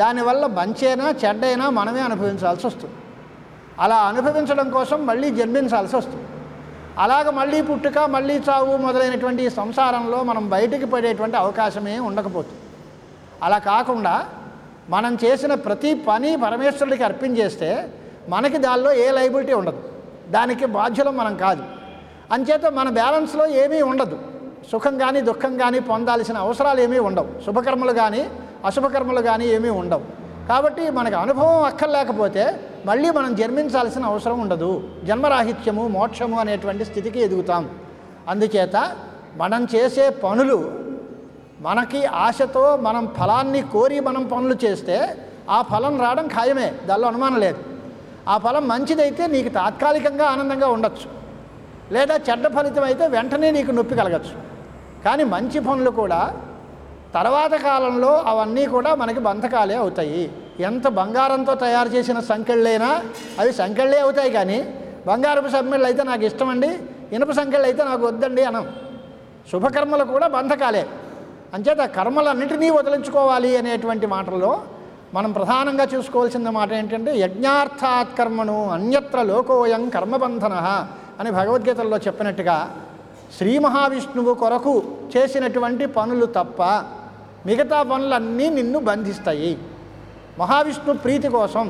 దానివల్ల మంచైనా చెడ్డైనా మనమే అనుభవించాల్సి వస్తుంది. అలా అనుభవించడం కోసం మళ్ళీ జన్మించాల్సి వస్తుంది. అలాగ మళ్ళీ పుట్టుక మళ్ళీ చావు మొదలైనటువంటి సంసారంలో మనం బయటికి పడేటువంటి అవకాశమే ఉండకపోతుంది. అలా కాకుండా మనం చేసిన ప్రతి పని పరమేశ్వరుడికి అర్పించేస్తే మనకి దానిలో ఏ లైబిలిటీ ఉండదు. దానికి బాధ్యులం మనం కాదు. అంచేత మన బ్యాలెన్స్లో ఏమీ ఉండదు. సుఖం కానీ దుఃఖం కానీ పొందాల్సిన అవసరాలు ఏమీ ఉండవు. శుభకర్మలు కానీ అశుభకర్మలు కానీ ఏమీ ఉండవు. కాబట్టి మనకు అనుభవం అక్కర్లేకపోతే మళ్ళీ మనం జన్మించాల్సిన అవసరం ఉండదు. జన్మరాహిత్యము మోక్షము అనేటువంటి స్థితికి ఎదుగుతాం. అందుచేత మనం చేసే పనులు మనకి ఆశతో మనం ఫలాన్ని కోరి మనం పనులు చేస్తే ఆ ఫలం రావడం ఖాయమే. దానిలో అనుమానం లేదు. ఆ ఫలం మంచిదైతే నీకు తాత్కాలికంగా ఆనందంగా ఉండొచ్చు. లేదా చెడ్డ ఫలితం అయితే వెంటనే నీకు నొప్పి కలగచ్చు. కానీ మంచి పనులు కూడా తర్వాత కాలంలో అవన్నీ కూడా మనకి బంధకాలే అవుతాయి. ఎంత బంగారంతో తయారు చేసిన సంకెళ్ళైనా అవి సంకెళ్ళే అవుతాయి కానీ బంగారపు సమ్మెళ్ళు అయితే నాకు ఇష్టమండి ఇనుప సంకెళ్ళు అయితే నాకు వద్దండి అనం. శుభకర్మలు కూడా బంధకాలే. అంచేత కర్మలన్నింటినీ వదిలించుకోవాలి అనేటువంటి మాటల్లో మనం ప్రధానంగా చూసుకోవాల్సిన మాట ఏంటంటే యజ్ఞార్థాత్కర్మను అన్యత్ర లోకోయం కర్మబంధన అని భగవద్గీతల్లో చెప్పినట్టుగా శ్రీ మహావిష్ణువు కొరకు చేసినటువంటి పనులు తప్ప మిగతా పనులన్నీ నిన్ను బంధిస్తాయి. మహావిష్ణు ప్రీతి కోసం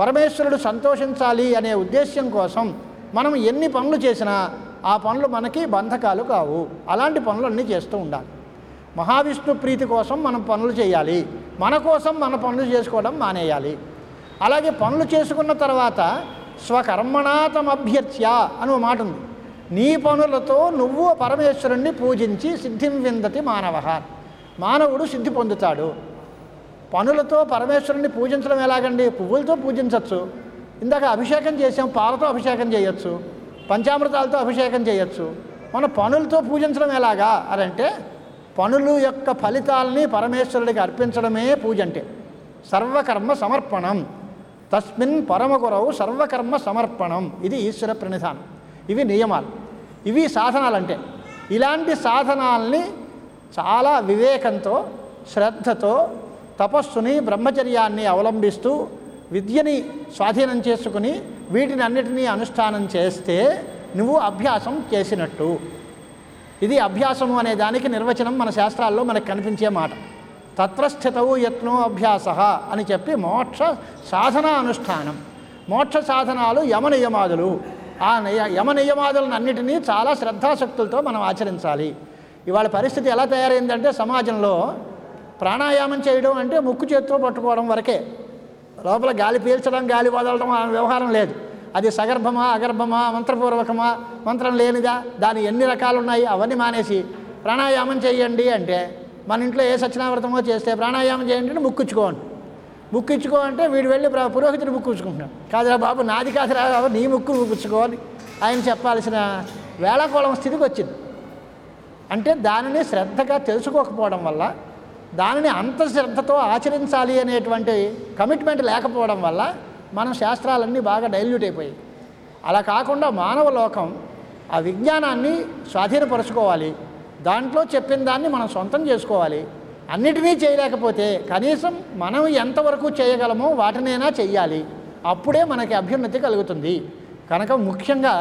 పరమేశ్వరుడు సంతోషించాలి అనే ఉద్దేశ్యం కోసం మనం ఎన్ని పనులు చేసినా ఆ పనులు మనకి బంధకాలు కావు. అలాంటి పనులన్నీ చేస్తూ ఉండాలి. మహావిష్ణు ప్రీతి కోసం మనం పనులు చేయాలి. మన కోసం మన పనులు చేసుకోవడం మానేయాలి. అలాగే పనులు చేసుకున్న తర్వాత స్వకర్మణాతమభ్యర్చ్య అని ఒక మాట ఉంది. నీ పనులతో నువ్వు పరమేశ్వరుణ్ణి పూజించి సిద్ధిం విందతి మానవ. మానవుడు సిద్ధి పొందుతాడు. పనులతో పరమేశ్వరుణ్ణి పూజించడం ఎలాగండి? పువ్వులతో పూజించవచ్చు ఇందాక అభిషేకం చేసాం పాలతో అభిషేకం చేయొచ్చు పంచామృతాలతో అభిషేకం చేయొచ్చు. మన పనులతో పూజించడం ఎలాగా? అని అంటే పనులు యొక్క ఫలితాలని పరమేశ్వరుడికి అర్పించడమే పూజ అంటే సర్వకర్మ సమర్పణం. తస్మిన్ పరమగురవు సర్వకర్మ సమర్పణం. ఇది ఈశ్వర ప్రణిధానం. ఇవి నియమాలు. ఇవి సాధనాలు అంటే ఇలాంటి సాధనాల్ని చాలా వివేకంతో శ్రద్ధతో తపస్సుని బ్రహ్మచర్యాన్ని అవలంబిస్తూ విద్యని స్వాధీనం చేసుకుని వీటిని అన్నిటినీ అనుష్ఠానం చేస్తే నువ్వు అభ్యాసం చేసినట్టు. ఇది అభ్యాసము అనే దానికి నిర్వచనం మన శాస్త్రాల్లో మనకు కనిపించే మాట. తత్రస్థితవు యత్నో అభ్యాస అని చెప్పి మోక్ష సాధన అనుష్ఠానం. మోక్ష సాధనాలు యమ నియమాదులు. ఆ నియ యమనియమాదులను అన్నిటినీ చాలా శ్రద్ధాశక్తులతో మనం ఆచరించాలి. ఇవాళ పరిస్థితి ఎలా తయారైందంటే సమాజంలో ప్రాణాయామం చేయడం అంటే ముక్కు చేతితో పట్టుకోవడం వరకే. లోపల గాలి పీల్చడం గాలి వదలడం ఆ వ్యవహారం లేదు. అది సగర్భమా అగర్భమా మంత్రపూర్వకమా మంత్రం లేనిదా? దాని ఎన్ని రకాలు ఉన్నాయి అవన్నీ మానేసి ప్రాణాయామం చేయండి అంటే మన ఇంట్లో ఏ సత్యనావ్రతమో చేస్తే ప్రాణాయామం చేయండి అంటే ముక్కించుకోండి ముక్కించుకో అంటే వీడు వెళ్ళి ప్ర- పురోహితుడు ముక్కించుకుంటున్నాడు కాదురా బాబు నాది కాదురా బాబు నీ ముక్కు ముక్కుచ్చుకోవాలి. ఆయన చెప్పాల్సిన వేళాకోళం స్థితికి వచ్చింది. అంటే దానిని శ్రద్ధగా తెలుసుకోకపోవడం వల్ల దానిని అంత శ్రద్ధతో ఆచరించాలి అనేటువంటి కమిట్మెంట్ లేకపోవడం వల్ల మనం శాస్త్రాలన్నీ బాగా డైల్యూట్ అయిపోయాయి. అలా కాకుండా మానవ లోకం ఆ విజ్ఞానాన్ని స్వాధీనపరుచుకోవాలి. దాంట్లో చెప్పిన దాన్ని మనం సొంతం చేసుకోవాలి. అన్నిటినీ చేయలేకపోతే కనీసం మనం ఎంతవరకు చేయగలమో వాటినైనా చెయ్యాలి. అప్పుడే మనకి అభ్యున్నతి కలుగుతుంది. కనుక ముఖ్యంగా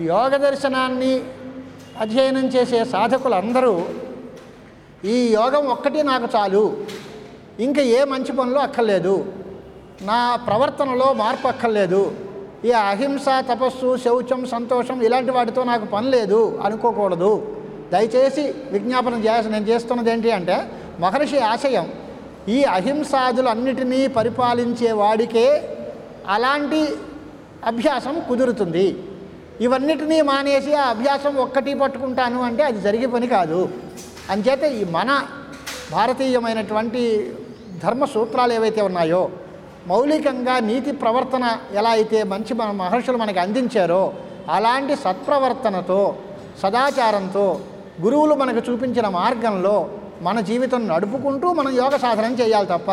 యోగ దర్శనాన్ని అధ్యయనం చేసే సాధకులందరూ ఈ యోగం ఒక్కటి నాకు చాలు. ఇంకా ఏ మంచి పనులు అక్కర్లేదు. నా ప్రవర్తనలో మార్పు అక్కర్లేదు. ఈ అహింస తపస్సు శౌచం సంతోషం ఇలాంటి వాటితో నాకు పని లేదు అనుకోకూడదు. దయచేసి విజ్ఞాపనం చేసి నేను చేస్తున్నది ఏంటి అంటే మహర్షి ఆశయం ఈ అహింసాదులన్నిటినీ పరిపాలించే వాడికే అలాంటి అభ్యాసం కుదురుతుంది. ఇవన్నిటినీ మానేసి ఆ అభ్యాసం ఒక్కటి పట్టుకుంటాను అంటే అది జరిగే పని కాదు. అంచేత ఈ మన భారతీయమైనటువంటి ధర్మ సూత్రాలు ఏవైతే ఉన్నాయో మౌలికంగా నీతి ప్రవర్తన ఎలా అయితే మంచి మన మహర్షులు మనకి అందించారో అలాంటి సత్ప్రవర్తనతో సదాచారంతో గురువులు మనకు చూపించిన మార్గంలో మన జీవితం నడుపుకుంటూ మనం యోగ సాధన చేయాలి తప్ప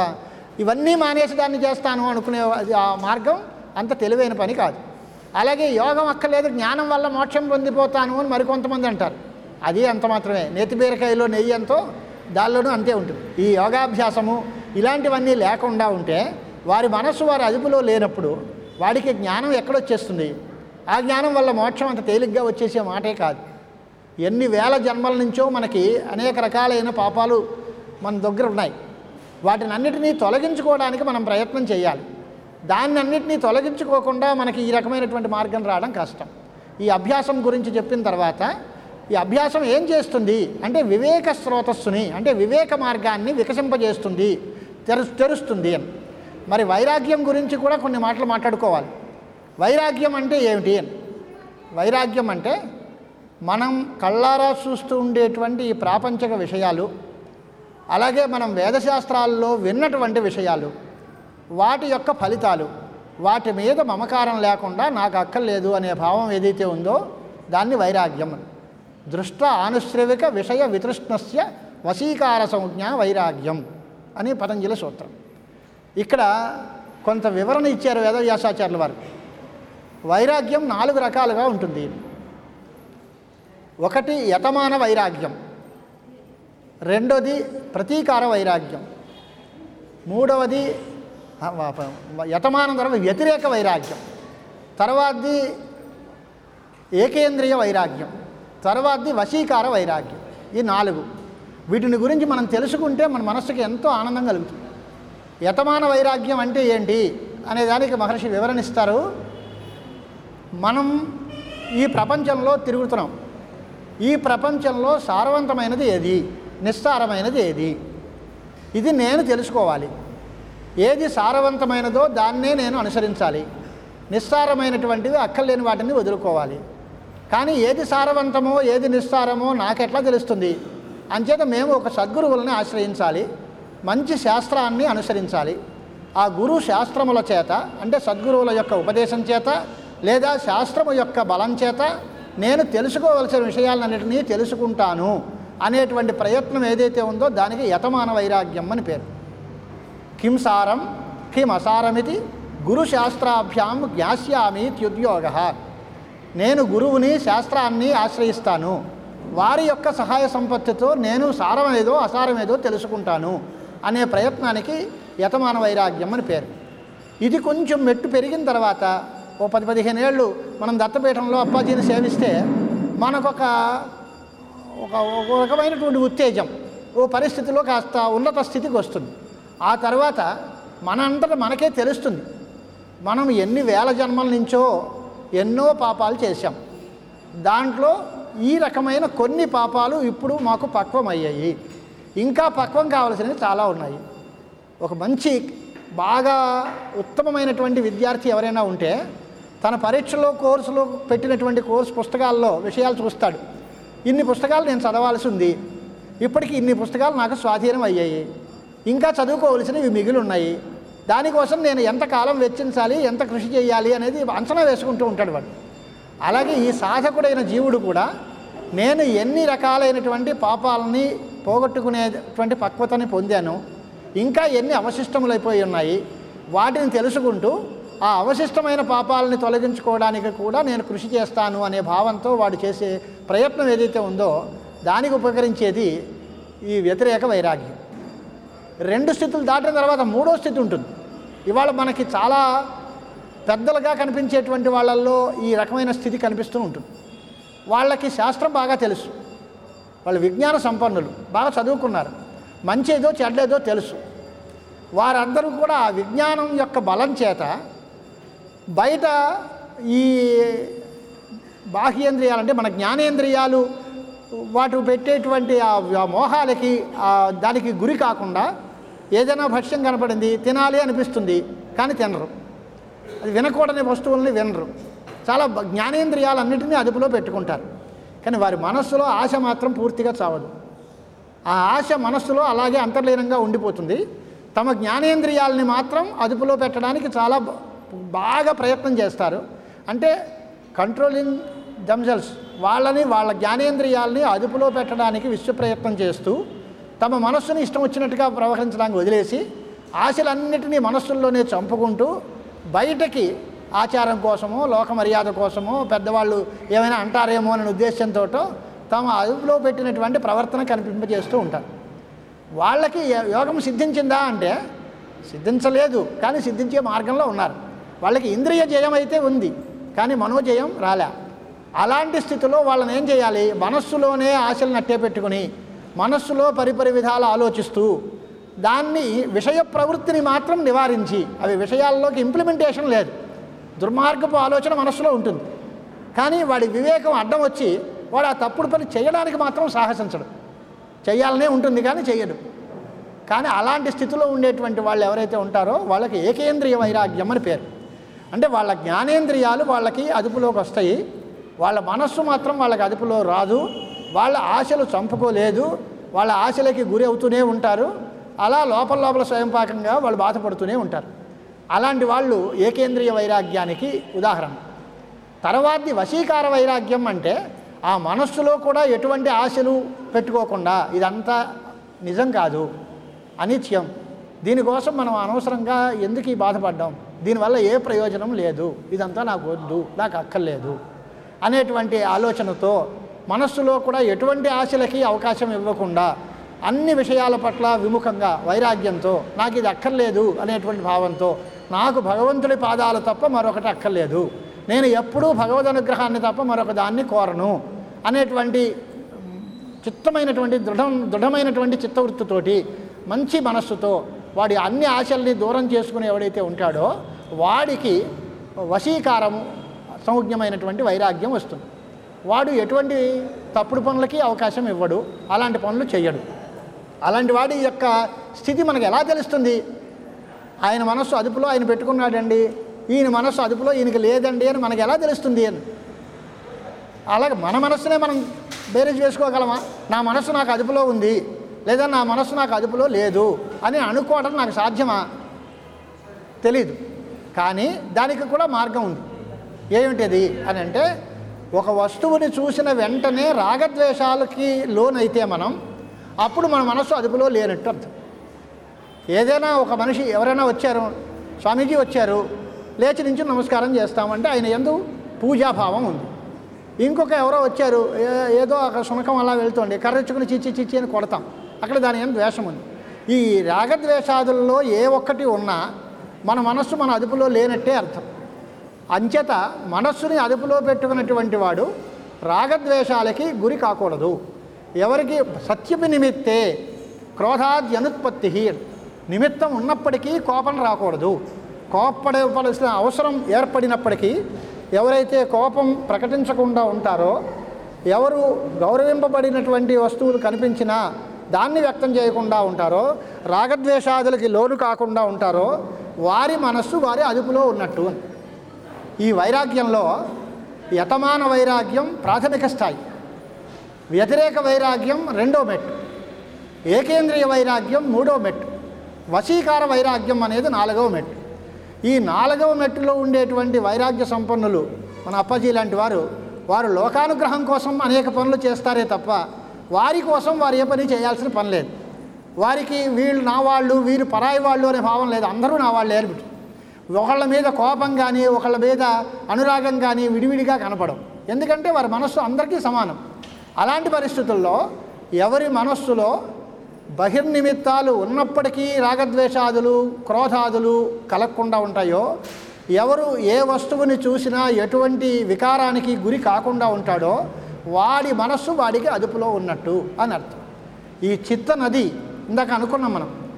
ఇవన్నీ మానేసి దాన్ని చేస్తాను అనుకునే ఆ మార్గం అంత తెలివైన పని కాదు. అలాగే యోగం అక్కర్లేదు జ్ఞానం వల్ల మోక్షం పొందిపోతాను అని మరికొంతమంది అంటారు. అది అంత మాత్రమే. నేతి బీరకాయలో నెయ్యి ఎంతో దానిలోనూ అంతే ఉంటుంది. ఈ యోగాభ్యాసము ఇలాంటివన్నీ లేకుండా ఉంటే వారి మనస్సు వారి అదుపులో లేనప్పుడు వాడికి జ్ఞానం ఎక్కడొచ్చేస్తుంది ఆ జ్ఞానం వల్ల మోక్షం అంత తేలిగ్గా వచ్చేసే మాటే కాదు. ఎన్ని వేల జన్మల నుంచో మనకి అనేక రకాలైన పాపాలు మన దగ్గర ఉన్నాయి. వాటిని అన్నిటినీ తొలగించుకోవడానికి మనం ప్రయత్నం చేయాలి. దాన్ని అన్నిటినీ తొలగించుకోకుండా మనకి ఈ రకమైనటువంటి మార్గం రావడం కష్టం. ఈ అభ్యాసం గురించి చెప్పిన తర్వాత ఈ అభ్యాసం ఏం చేస్తుంది? అంటే వివేక స్రోతస్సుని అంటే వివేక మార్గాన్ని వికసింపజేస్తుంది తెరు తెరుస్తుంది అని. మరి వైరాగ్యం గురించి కూడా కొన్ని మాటలు మాట్లాడుకోవాలి. వైరాగ్యం అంటే ఏమిటి అని. వైరాగ్యం అంటే మనం కళ్ళారా చూస్తూ ఉండేటువంటి ఈ ప్రాపంచక విషయాలు అలాగే మనం వేదశాస్త్రాల్లో విన్నటువంటి విషయాలు వాటి యొక్క ఫలితాలు వాటి మీద మమకారం లేకుండా నాకు అక్కర్లేదు అనే భావం ఏదైతే ఉందో దాన్ని వైరాగ్యం దృష్ట ఆనుశ్రవిక విషయ వితృష్ణస్య వశీకార సంజ్ఞ వైరాగ్యం అని పతంజలి సూత్రం. ఇక్కడ కొంత వివరణ ఇచ్చారు వేదవ్యాసాచార్యుల వారు. వైరాగ్యం నాలుగు రకాలుగా ఉంటుంది. ఒకటి యతమాన వైరాగ్యం. రెండోది ప్రతీకార వైరాగ్యం. మూడవది యతమానం తర్వాత వ్యతిరేక వైరాగ్యం. తర్వాతది ఏకేంద్రియ వైరాగ్యం. తర్వాతది వశీకార వైరాగ్యం. ఈ నాలుగు. వీటిని గురించి మనం తెలుసుకుంటే మన మనస్సుకి ఎంతో ఆనందం కలుగుతుంది. యతమాన వైరాగ్యం అంటే ఏంటి అనే దానికి మహర్షి వివరణిస్తారు. మనం ఈ ప్రపంచంలో తిరుగుతున్నాం. ఈ ప్రపంచంలో సారవంతమైనది ఏది? నిస్సారమైనది ఏది? ఇది నేను తెలుసుకోవాలి. ఏది సారవంతమైనదో దాన్నే నేను అనుసరించాలి. నిస్సారమైనటువంటివి అక్కర్లేని వాటిని వదులుకోవాలి. కానీ ఏది సారవంతమో ఏది నిస్సారమో నాకెట్లా తెలుస్తుంది? అంచేత మేము ఒక సద్గురువులని ఆశ్రయించాలి. మంచి శాస్త్రాన్ని అనుసరించాలి. ఆ గురు శాస్త్రముల చేత అంటే సద్గురువుల యొక్క ఉపదేశం చేత లేదా శాస్త్రము యొక్క బలం చేత నేను తెలుసుకోవలసిన విషయాలన్నింటినీ తెలుసుకుంటాను అనేటువంటి ప్రయత్నం ఏదైతే ఉందో దానికి యతమాన వైరాగ్యం అని పేరు. కిం సారం కిం అసారమితి గురుశాస్త్రాభ్యాం జ్ఞాస్యామి త్యుద్యోగ నేను గురువుని శాస్త్రాన్ని ఆశ్రయిస్తాను. వారి యొక్క సహాయ సంపత్తితో నేను సారమేదో అసారమేదో తెలుసుకుంటాను. అనే ప్రయత్నానికి యతమాన వైరాగ్యం అని పేరు. ఇది కొంచెం మెట్టు పెరిగిన తర్వాత ఓ పది పదిహేను ఏళ్ళు మనం దత్తపీఠంలో అప్పాజీని సేవిస్తే మనకొక ఒక ఒక రకమైనటువంటి ఉత్తేజం ఓ పరిస్థితిలో కాస్త ఉన్నత స్థితికి వస్తుంది. ఆ తర్వాత మన అంతటా మనకే తెలుస్తుంది. మనం ఎన్ని వేల జన్మల నుంచో ఎన్నో పాపాలు చేశాం. దాంట్లో ఈ రకమైన కొన్ని పాపాలు ఇప్పుడు మాకు పక్వమయ్యాయి. ఇంకా పక్వం కావలసినవి చాలా ఉన్నాయి. ఒక మంచి బాగా ఉత్తమమైనటువంటి విద్యార్థి ఎవరైనా ఉంటే తన పరీక్షలో కోర్సులో పెట్టినటువంటి కోర్సు పుస్తకాల్లో విషయాలు చూస్తాడు. ఇన్ని పుస్తకాలు నేను చదవాల్సి ఉంది. ఇప్పటికి ఇన్ని పుస్తకాలు నాకు స్వాధీనం అయ్యాయి. ఇంకా చదువుకోవలసినవి మిగిలి ఉన్నాయి. దానికోసం నేను ఎంత కాలం వెచ్చించాలి ఎంత కృషి చేయాలి అనేది అంచనా వేసుకుంటూ ఉంటాడు వాడు. అలాగే ఈ సాధకుడైన జీవుడు కూడా నేను ఎన్ని రకాలైనటువంటి పాపాలని పోగొట్టుకునేటువంటి పక్వతని పొందాను ఇంకా ఎన్ని అవశిష్టములైపోయి ఉన్నాయి వాటిని తెలుసుకుంటూ ఆ అవశిష్టమైన పాపాలని తొలగించుకోవడానికి కూడా నేను కృషి చేస్తాను అనే భావంతో వాడు చేసే ప్రయత్నం ఏదైతే ఉందో దానికి ఉపకరించేది ఈ వ్యతిరేక వైరాగ్యం. రెండు స్థితులు దాటిన తర్వాత మూడో స్థితి ఉంటుంది. ఇవాళ మనకి చాలా పెద్దలుగా కనిపించేటువంటి వాళ్ళల్లో ఈ రకమైన స్థితి కనిపిస్తూ ఉంటుంది. వాళ్ళకి శాస్త్రం బాగా తెలుసు. వాళ్ళు విజ్ఞాన సంపన్నులు బాగా చదువుకున్నారు. మంచేదో చెడ్డేదో తెలుసు. వారందరూ కూడా ఆ విజ్ఞానం యొక్క బలం చేత బయట ఈ బాహ్యేంద్రియాలు అంటే మన జ్ఞానేంద్రియాలు వాటి పెట్టేటువంటి ఆ మోహాలకి దానికి గురి కాకుండా ఏదైనా భక్ష్యం కనపడింది తినాలి అనిపిస్తుంది కానీ తినరు. అది వినకూడని వస్తువుల్ని వినరు. చాలా జ్ఞానేంద్రియాలన్నింటినీ అదుపులో పెట్టుకుంటారు. కానీ వారి మనస్సులో ఆశ మాత్రం పూర్తిగా చావదు. ఆ ఆశ మనస్సులో అలాగే అంతర్లీనంగా ఉండిపోతుంది. తమ జ్ఞానేంద్రియాలని మాత్రం అదుపులో పెట్టడానికి చాలా బాగా ప్రయత్నం చేస్తారు. అంటే కంట్రోలింగ్ దమ్సెల్స్ వాళ్ళని వాళ్ళ జ్ఞానేంద్రియాలని అదుపులో పెట్టడానికి విశ్వ ప్రయత్నం చేస్తూ తమ మనస్సుని ఇష్టం వచ్చినట్టుగా ప్రవహించడానికి వదిలేసి ఆశలన్నిటినీ మనస్సుల్లోనే చంపుకుంటూ బయటకి ఆచారం కోసమో లోక మర్యాద కోసమో పెద్దవాళ్ళు ఏమైనా అంటారేమో అనే ఉద్దేశంతో తమ అదుపులో పెట్టినటువంటి ప్రవర్తన కనిపింపజేస్తూ ఉంటారు. వాళ్ళకి యోగం సిద్ధించిందా అంటే సిద్ధించలేదు కానీ సిద్ధించే మార్గంలో ఉన్నారు. వాళ్ళకి ఇంద్రియ జయం అయితే ఉంది కానీ మనోజయం రాలే. అలాంటి స్థితిలో వాళ్ళని ఏం చేయాలి? మనస్సులోనే ఆశలు నట్టే పెట్టుకుని మనస్సులో పరిపరి విధాలు ఆలోచిస్తూ దాన్ని విషయ ప్రవృత్తిని మాత్రం నివారించి అవి విషయాల్లోకి ఇంప్లిమెంటేషన్ లేదు. దుర్మార్గపు ఆలోచన మనస్సులో ఉంటుంది. కానీ వాడి వివేకం అడ్డం వచ్చి వాడు ఆ తప్పుడు పని చేయడానికి మాత్రం సాహసించడు. చేయాలనే ఉంటుంది కానీ చేయడు కానీ అలాంటి స్థితిలో ఉండేటువంటి వాళ్ళు ఎవరైతే ఉంటారో వాళ్ళకి ఏకేంద్రియ వైరాగ్యం అని పేరు. అంటే వాళ్ళ జ్ఞానేంద్రియాలు వాళ్ళకి అదుపులోకి వస్తాయి. వాళ్ళ మనస్సు మాత్రం వాళ్ళకి అదుపులో రాదు. వాళ్ళ ఆశలు చంపుకోలేదు. వాళ్ళ ఆశలకి గురి అవుతూనే ఉంటారు. అలా లోపల లోపల స్వయంపాకంగా వాళ్ళు బాధపడుతూనే ఉంటారు. అలాంటి వాళ్ళు ఏకేంద్రియ వైరాగ్యానికి ఉదాహరణ. తర్వాతి వశీకార వైరాగ్యం అంటే ఆ మనస్సులో కూడా ఎటువంటి ఆశలు పెట్టుకోకుండా ఇదంతా నిజం కాదు అనిత్యం. దీనికోసం మనం అనవసరంగా ఎందుకు ఈ బాధపడ్డాం? దీనివల్ల ఏ ప్రయోజనం లేదు? ఇదంతా నాకు వద్దు నాకు అక్కర్లేదు అనేటువంటి ఆలోచనతో మనస్సులో కూడా ఎటువంటి ఆశలకి అవకాశం ఇవ్వకుండా అన్ని విషయాల పట్ల విముఖంగా వైరాగ్యంతో నాకు ఇది అక్కర్లేదు అనేటువంటి భావంతో నాకు భగవంతుడి పాదాలు తప్ప మరొకటి అక్కర్లేదు. నేను ఎప్పుడూ భగవద్ అనుగ్రహాన్ని తప్ప మరొక దాన్ని కోరను. అనేటువంటి చిత్తమైనటువంటి దృఢం దృఢమైనటువంటి చిత్తవృత్తితోటి మంచి మనస్సుతో వాడి అన్ని ఆశల్ని దూరం చేసుకుని ఎవడైతే ఉంటాడో వాడికి వశీకారము సంజ్ఞమైనటువంటి వైరాగ్యం వస్తుంది. వాడు ఎటువంటి తప్పుడు పనులకి అవకాశం ఇవ్వడు. అలాంటి పనులు చేయడు అలాంటి వాడి యొక్క స్థితి మనకు ఎలా తెలుస్తుంది? ఆయన మనస్సు అదుపులో ఆయన పెట్టుకున్నాడండి. ఈయన మనస్సు అదుపులో ఈయనకి లేదండి అని మనకు ఎలా తెలుస్తుంది అని? అలాగే మన మనస్సునే మనం బేరేజ్ చేసుకోగలమా? నా మనస్సు నాకు అదుపులో ఉంది లేదా నా మనస్సు నాకు అదుపులో లేదు అని అనుకోవడం నాకు సాధ్యమా? తెలీదు. కానీ దానికి కూడా మార్గం ఉంది. ఏమిటిది అని అంటే ఒక వస్తువుని చూసిన వెంటనే రాగద్వేషాలకి లోనైతే మనం అప్పుడు మన మనస్సు అదుపులో లేనట్టు అర్థం. ఏదైనా ఒక మనిషి ఎవరైనా వచ్చారు స్వామీజీ వచ్చారు లేచి నుంచి నమస్కారం చేస్తామంటే ఆయన ఎందు పూజాభావం ఉంది. ఇంకొక ఎవరో వచ్చారు ఏ- ఏదో ఒక శునకం అలా వెళ్తుంది కర్రెచ్చుకుని చిచ్చి చిచ్చి అని కొడతాం. అక్కడ దాని ఏం ద్వేషం ఉంది. ఈ రాగద్వేషాదుల్లో ఏ ఒక్కటి ఉన్నా మన మనస్సు మన అదుపులో లేనట్టే అర్థం. అంచేత మనస్సుని అదుపులో పెట్టుకున్నటువంటి వాడు రాగద్వేషాలకి గురి కాకూడదు. ఎవరికి సత్యపు నిమిత్తే క్రోధాద్యనుత్పత్తి నిమిత్తం ఉన్నప్పటికీ కోపం రాకూడదు. కోపడవలసిన అవసరం ఏర్పడినప్పటికీ ఎవరైతే కోపం ప్రకటించకుండా ఉంటారో ఎవరు గౌరవింపబడినటువంటి వస్తువులు కనిపించినా దాన్ని వ్యక్తం చేయకుండా ఉంటారో రాగద్వేషాదులకి లోను కాకుండా ఉంటారో వారి మనస్సు వారి అదుపులో ఉన్నట్టు. ఈ వైరాగ్యంలో యతమాన వైరాగ్యం ప్రాథమిక స్థాయి. వ్యతిరేక వైరాగ్యం రెండో మెట్టు. ఏకేంద్రియ వైరాగ్యం మూడో మెట్టు. వశీకార వైరాగ్యం అనేది నాలుగవ మెట్టు. ఈ నాలుగవ మెట్టులో ఉండేటువంటి వైరాగ్య సంపన్నులు మన అప్పాజీ లాంటి వారు వారు లోకానుగ్రహం కోసం అనేక పనులు చేస్తారే తప్ప వారి కోసం వారు ఏ పని చేయాల్సిన పని లేదు. వారికి వీళ్ళు నా వాళ్ళు వీరు పరాయి వాళ్ళు అనే భావం లేదు. అందరూ నా వాళ్ళు ఏర్పిటి ఒకళ్ళ మీద కోపం కానీ ఒకళ్ళ మీద అనురాగం కానీ విడివిడిగా కనపడం ఎందుకంటే వారి మనస్సు అందరికీ సమానం. అలాంటి పరిస్థితుల్లో ఎవరి మనస్సులో బహిర్నిమిత్తాలు ఉన్నప్పటికీ రాగద్వేషాదులు క్రోధాదులు కలగకుండా ఉంటాయో ఎవరు ఏ వస్తువుని చూసినా ఎటువంటి వికారానికి గురి కాకుండా ఉంటాడో వాడి మనస్సు వాడికి అదుపులో ఉన్నట్టు అని అర్థం. ఈ చిత్త నది ఇందాక అనుకున్నాం మనం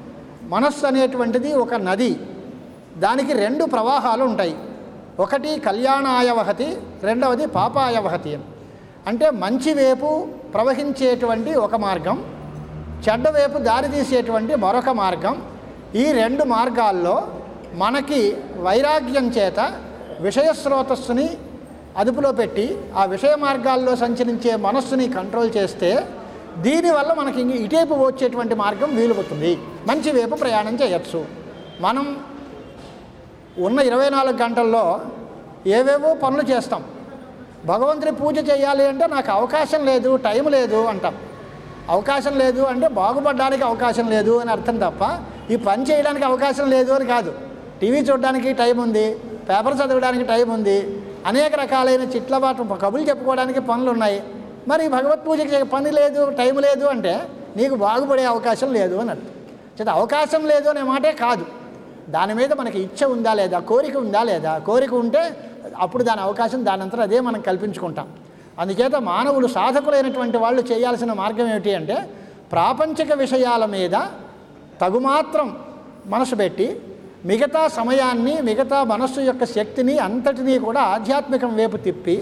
మనస్సు అనేటువంటిది ఒక నది. దానికి రెండు ప్రవాహాలు ఉంటాయి. ఒకటి కళ్యాణాయవహతి రెండవది పాపాయవహతి అని. అంటే మంచి వైపు ప్రవహించేటువంటి ఒక మార్గం చెడ్డవైపు దారితీసేటువంటి మరొక మార్గం. ఈ రెండు మార్గాల్లో మనకి వైరాగ్యం చేత విషయస్రోతస్సుని అదుపులో పెట్టి ఆ విషయ మార్గాల్లో సంచరించే మనస్సుని కంట్రోల్ చేస్తే దీనివల్ల మనకి ఇంక ఇటేపు వచ్చేటువంటి మార్గం వీలుపుతుంది మంచి వైపు ప్రయాణం చేయొచ్చు. మనం ఉన్న ఇరవై నాలుగు గంటల్లో ఏవేవో పనులు చేస్తాం. భగవంతుని పూజ చేయాలి అంటే నాకు అవకాశం లేదు టైం లేదు అంటాం. అవకాశం లేదు అంటే బాగుపడడానికి అవకాశం లేదు అని అర్థం తప్ప ఈ పని చేయడానికి అవకాశం లేదు అని కాదు. టీవీ చూడడానికి టైం ఉంది పేపర్ చదవడానికి టైం ఉంది అనేక రకాలైన చిట్లబాటు కబులు చెప్పుకోవడానికి పనులు ఉన్నాయి. మరి భగవత్ పూజకి పని లేదు టైం లేదు అంటే నీకు బాగుపడే అవకాశం లేదు అని అర్థం. చేత అవకాశం లేదు అనే మాటే కాదు. దాని మీద మనకి ఇచ్చ ఉందా లేదా కోరిక ఉందా లేదా కోరిక ఉంటే అప్పుడు దాని అవకాశం దానంతా అదే మనం కల్పించుకుంటాం. అందుచేత మానవులు సాధకులైనటువంటి వాళ్ళు చేయాల్సిన మార్గం ఏమిటి అంటే ప్రాపంచిక విషయాల మీద తగుమాత్రం మనసు పెట్టి మిగతా సమయాన్ని మిగతా మనస్సు యొక్క శక్తిని అంతటినీ కూడా ఆధ్యాత్మికం వైపు తిప్పి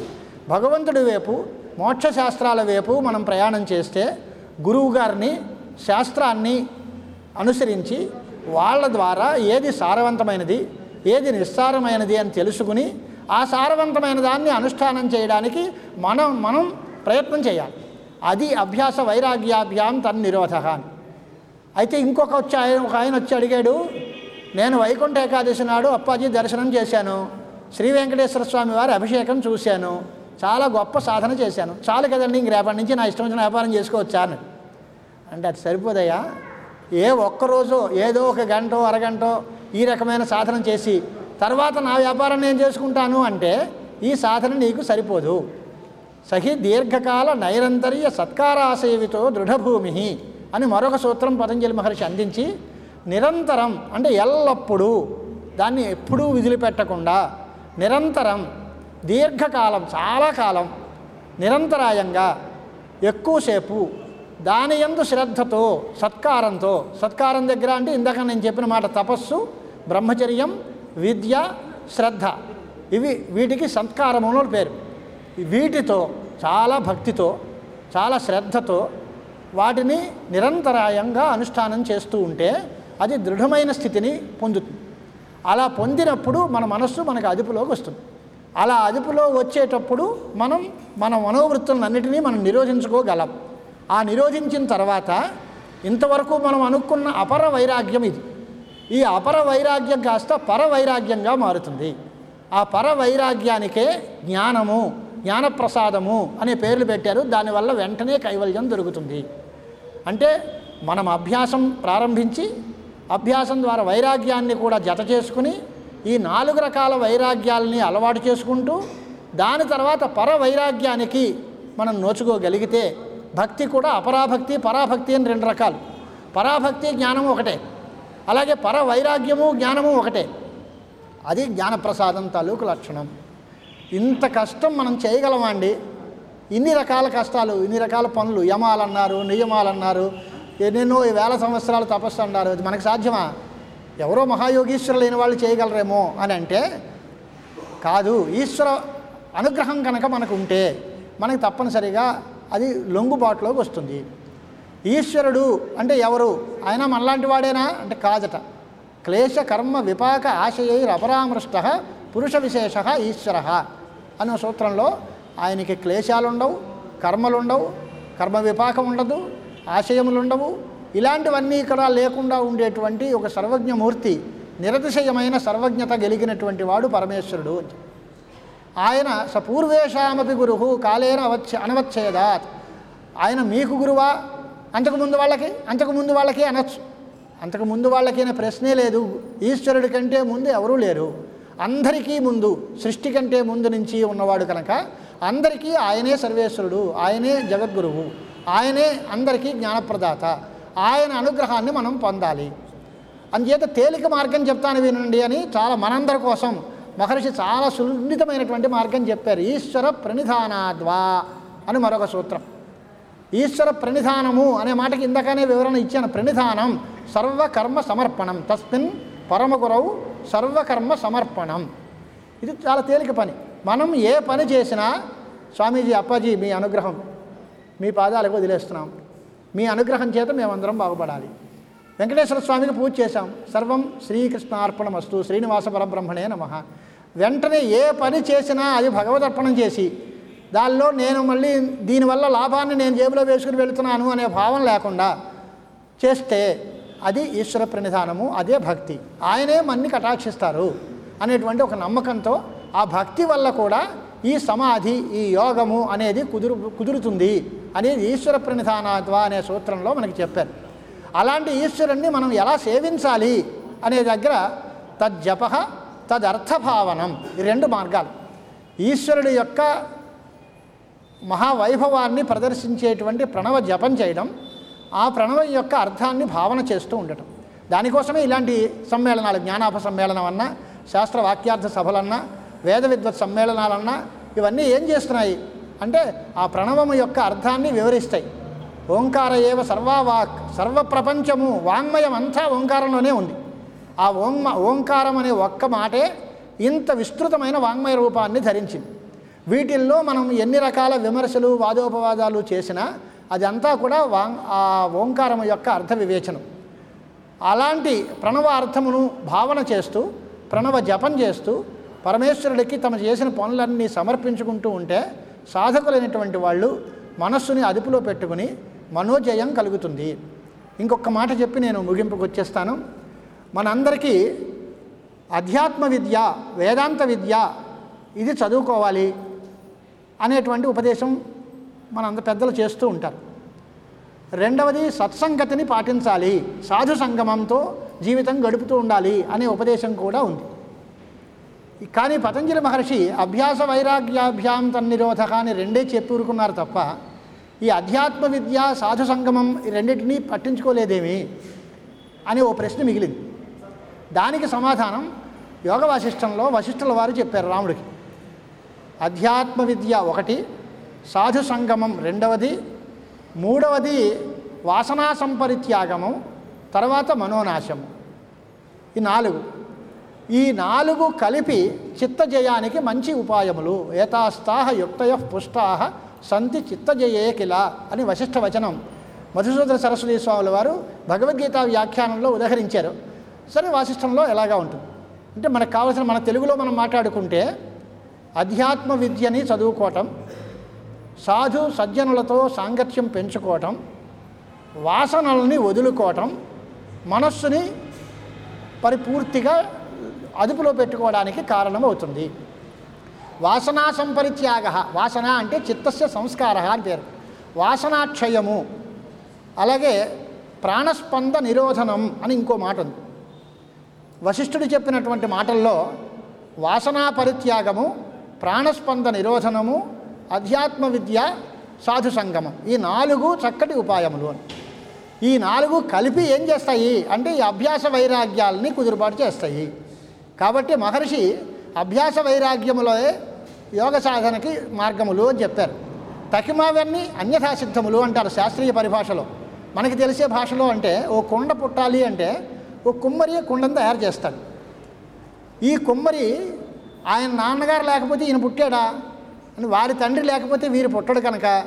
భగవంతుడి వైపు మోక్ష శాస్త్రాల వైపు మనం ప్రయాణం చేస్తే గురువు గారిని శాస్త్రాన్ని అనుసరించి వాళ్ళ ద్వారా ఏది సారవంతమైనది ఏది నిస్సారమైనది అని తెలుసుకుని ఆ సారవంతమైన దాన్ని అనుష్ఠానం చేయడానికి మనం మనం ప్రయత్నం చేయాలి. అది అభ్యాస వైరాగ్యాభ్యాం తన్నిరోధ అని. అయితే ఇంకొక వచ్చి ఆయన ఒక ఆయన వచ్చి అడిగాడు నేను వైకుంఠ ఏకాదశి నాడు అప్పాజీ దర్శనం చేశాను. శ్రీ వెంకటేశ్వర స్వామి వారి అభిషేకం చూశాను. చాలా గొప్ప సాధన చేశాను. చాలు కదండి ఇంక రేపటి నుంచి నా ఇష్టం వచ్చిన వ్యాపారం చేసుకోవచ్చా? అని. అంటే అది సరిపోదయ్యా. ఏ ఒక్కరోజు ఏదో ఒక గంటో అరగంటో ఈ రకమైన సాధన చేసి తర్వాత నా వ్యాపారం నేను చేసుకుంటాను అంటే ఈ సాధన నీకు సరిపోదు. సహి దీర్ఘకాల నైరంతర్య సత్కారాసేవితో దృఢభూమి అని మరొక సూత్రం పతంజలి మహర్షి అందించి నిరంతరం అంటే ఎల్లప్పుడూ దాన్ని ఎప్పుడూ విదిలిపెట్టకుండా నిరంతరం దీర్ఘకాలం చాలా కాలం నిరంతరాయంగా ఎక్కువసేపు దాని ఎందు శ్రద్ధతో సత్కారంతో సత్కారం దగ్గర అంటే ఇందాక నేను చెప్పిన మాట తపస్సు బ్రహ్మచర్యం విద్య శ్రద్ధ. ఇవి వీటికి సంస్కారములు పేరు. వీటితో చాలా భక్తితో చాలా శ్రద్ధతో వాటిని నిరంతరాయంగా అనుష్ఠానం చేస్తూ ఉంటే అది దృఢమైన స్థితిని పొందుతుంది. అలా పొందినప్పుడు మన మనస్సు మనకు అదుపులోకి వస్తుంది. అలా అదుపులో వచ్చేటప్పుడు మనం మన మనోవృత్తులన్నిటినీ మనం నిరోధించుకోగలం. ఆ నిరోధించిన తర్వాత ఇంతవరకు మనం అనుకున్న అపర వైరాగ్యం ఇది. ఈ అపర వైరాగ్యం కాస్త పరవైరాగ్యంగా మారుతుంది. ఆ పర వైరాగ్యానికే జ్ఞానము జ్ఞానప్రసాదము అనే పేర్లు పెట్టారు. దానివల్ల వెంటనే కైవల్యం దొరుకుతుంది. అంటే మనం అభ్యాసం ప్రారంభించి అభ్యాసం ద్వారా వైరాగ్యాన్ని కూడా జత చేసుకుని ఈ నాలుగు రకాల వైరాగ్యాలని అలవాటు చేసుకుంటూ దాని తర్వాత పర వైరాగ్యానికి మనం నోచుకోగలిగితే భక్తి కూడా అపరాభక్తి పరాభక్తి అని రెండు రకాలు. పరాభక్తి జ్ఞానము ఒకటే. అలాగే పర వైరాగ్యము జ్ఞానము ఒకటే. అది జ్ఞానప్రసాదం తాలూకు లక్షణం. ఇంత కష్టం మనం చేయగలమండి ఇన్ని రకాల కష్టాలు ఇన్ని రకాల పనులు. యమాలన్నారు నియమాలన్నారు. ఎన్నెన్నో వేల సంవత్సరాలు తపస్సు అన్నారు. అది మనకు సాధ్యమా? ఎవరో మహాయోగీశ్వరులు లేని వాళ్ళు చేయగలరేమో అని అంటే కాదు. ఈశ్వర అనుగ్రహం కనుక మనకు ఉంటే మనకు తప్పనిసరిగా అది లొంగుబాటులోకి వస్తుంది. ఈశ్వరుడు అంటే ఎవరు? ఆయన మనలాంటి వాడేనా? అంటే కాదట క్లేశ కర్మ విపాక ఆశయైరపరామృష్ట పురుష విశేష ఈశ్వర అనే సూత్రంలో ఆయనకి క్లేశాలు ఉండవు కర్మలు ఉండవు కర్మ విపాకం ఉండదు ఆశయములు ఉండవు ఇలాంటివన్నీ ఇక్కడ లేకుండా ఉండేటువంటి ఒక సర్వజ్ఞమూర్తి నిరతిశయమైన సర్వజ్ఞత గెలిగినటువంటి వాడు పరమేశ్వరుడు ఆయన సపూర్వేషామపి గురు కాలేన అవచ్చ అనవచ్చేదాత్ ఆయన మీకు గురువా? అంతకుముందు వాళ్ళకి అంతకుముందు వాళ్ళకి అనొచ్చు. అంతకుముందు వాళ్ళకి అనే ప్రశ్నే లేదు. ఈశ్వరుడి కంటే ముందు ఎవరూ లేరు. అందరికీ ముందు సృష్టి కంటే ముందు నుంచి ఉన్నవాడు కనుక అందరికీ ఆయనే సర్వేశ్వరుడు ఆయనే జగద్గురువు ఆయనే అందరికీ జ్ఞానప్రదాత. ఆయన అనుగ్రహాన్ని మనం పొందాలి. అందుచేత తేలిక మార్గం చెప్తాను వినండి అని చాలా మనందరి కోసం మహర్షి చాలా సున్నితమైనటువంటి మార్గం చెప్పారు. ఈశ్వర ప్రణిధానాద్వా అని మరొక సూత్రం. ఈశ్వర ప్రణిధానము అనే మాటకి ఇందాకనే వివరణ ఇచ్చాను. ప్రణిధానం సర్వకర్మ సమర్పణం. తస్మిన్ పరమగురవు సర్వకర్మ సమర్పణం. ఇది చాలా తేలిక పని. మనం ఏ పని చేసినా స్వామీజీ అప్పాజీ మీ అనుగ్రహం మీ పాదాలకు వదిలేస్తున్నాం. మీ అనుగ్రహం చేత మేమందరం బాగుపడాలి. వెంకటేశ్వర స్వామికి పూజ చేశాం. సర్వం శ్రీకృష్ణార్పణమస్తు. శ్రీనివాస పరబ్రహ్మణే నమ. వెంటనే ఏ పని చేసినా అది భగవదర్పణం చేసి దానిలో నేను మళ్ళీ దీనివల్ల లాభాన్ని నేను జేబులో వేసుకుని వెళుతున్నాను అనే భావం లేకుండా చేస్తే అది ఈశ్వర ప్రణిధానము అదే భక్తి. ఆయనే మన్ని కటాక్షిస్తారు అనేటువంటి ఒక నమ్మకంతో ఆ భక్తి వల్ల కూడా ఈ సమాధి ఈ యోగము అనేది కుదురు కుదురుతుంది అనేది ఈశ్వర ప్రణిధానాద్వా అనే సూత్రంలో మనకి చెప్పారు. అలాంటి ఈశ్వరుణ్ణి మనం ఎలా సేవించాలి అనే దగ్గర తజ్జప తదర్థభావనం ఈ రెండు మార్గాలు. ఈశ్వరుడి యొక్క మహావైభవాన్ని ప్రదర్శించేటువంటి ప్రణవ జపం చేయడం ఆ ప్రణవం యొక్క అర్థాన్ని భావన చేస్తూ ఉండటం. దానికోసమే ఇలాంటి సమ్మేళనాలు జ్ఞానాప సమ్మేళనం అన్నా శాస్త్ర వాక్యార్థ సభలన్నా వేద విద్వత్ సమ్మేళనాలన్నా ఇవన్నీ ఏం చేస్తున్నాయి? అంటే ఆ ప్రణవము యొక్క అర్థాన్ని వివరిస్తాయి. ఓంకార ఏవ సర్వావాక్ సర్వ ప్రపంచము వాంగ్మయం అంతా ఓంకారంలోనే ఉంది. ఆ ఓం ఓంకారం అనే ఒక్క మాటే ఇంత విస్తృతమైన వాంగ్మయ రూపాన్ని ధరించింది. వీటిల్లో మనం ఎన్ని రకాల విమర్శలు వాదోపవాదాలు చేసినా అదంతా కూడా వాం ఆ ఓంకారం యొక్క అర్థ వివేచనం. అలాంటి ప్రణవ అర్థమును భావన చేస్తూ ప్రణవ జపం చేస్తూ పరమేశ్వరుడికి తమ చేసిన పనులన్నీ సమర్పించుకుంటూ ఉంటే సాధకులైనటువంటి వాళ్ళు మనస్సుని అదుపులో పెట్టుకుని మనోజయం కలుగుతుంది. ఇంకొక మాట చెప్పి నేను ముగింపుకు వచ్చేస్తాను. మనందరికీ అధ్యాత్మ విద్య వేదాంత విద్య ఇది చదువుకోవాలి. అనేటువంటి ఉపదేశం మనంద పెద్దలు చేస్తూ ఉంటారు. రెండవది సత్సంగతిని పాటించాలి. సాధు సంగమంతో జీవితం గడుపుతూ ఉండాలి అనే ఉపదేశం కూడా ఉంది. కానీ పతంజలి మహర్షి అభ్యాస వైరాగ్యాభ్యాం తన్నిరోధక అని రెండే చెప్పి ఊరుకున్నారు తప్ప ఈ అధ్యాత్మ విద్య సాధు సంగమం రెండింటినీ పట్టించుకోలేదేమి అనే ఓ ప్రశ్న మిగిలింది. దానికి సమాధానం యోగ వాసిష్టంలో వశిష్ఠుల వారు చెప్పారు రాముడికి. అధ్యాత్మ విద్య ఒకటి సాధు సంగమం రెండవది మూడవది వాసనా సంపరిత్యాగము తర్వాత మనోనాశము. ఈ నాలుగు. ఈ నాలుగు కలిపి చిత్తజయానికి మంచి ఉపాయములు. ఏతాస్తాహ యుక్తయ పుష్టాహ సంతి చిత్తజయే కిల అని వశిష్ఠ వచనం. మధుసూదన సరస్వతి స్వాముల వారు భగవద్గీత వ్యాఖ్యానంలో ఉదహరించారు. సరే వాసిష్టంలో ఎలాగా ఉంటుంది? అంటే మనకు కావాల్సిన మన తెలుగులో మనం మాట్లాడుకుంటే అధ్యాత్మ విద్యని చదువుకోవటం సాధు సజ్జనులతో సాంగత్యం పెంచుకోవటం వాసనల్ని వదులుకోవటం మనస్సుని పరిపూర్తిగా అదుపులో పెట్టుకోవడానికి కారణమవుతుంది. వాసనా సంపరిత్యాగ వాసన అంటే చిత్తస్య సంస్కార అని పేరు. వాసనాక్షయము అలాగే ప్రాణస్పంద నిరోధనం అని ఇంకో మాట ఉంది. వశిష్ఠుడు చెప్పినటువంటి మాటల్లో వాసనా పరిత్యాగము ప్రాణస్పంద నిరోధనము అధ్యాత్మ విద్య సాధు సంగమం. ఈ నాలుగు చక్కటి ఉపాయములు అని. ఈ నాలుగు కలిపి ఏం చేస్తాయి? అంటే ఈ అభ్యాస వైరాగ్యాలని కుదురుబాటు చేస్తాయి. కాబట్టి మహర్షి అభ్యాస వైరాగ్యములో యోగ సాధనకి మార్గములు అని చెప్పారు. తకిమావన్నీ అన్యథా సిద్ధములు అంటారు శాస్త్రీయ పరిభాషలో. మనకి తెలిసే భాషలో అంటే ఓ కుండ పుట్టాలి అంటే ఓ కుమ్మరి కుండను తయారు చేస్తాడు. ఈ కుమ్మరి ఆయన నాన్నగారు లేకపోతే ఈయన పుట్టాడా? అని వారి తండ్రి లేకపోతే వీరు పుట్టడు కనుక.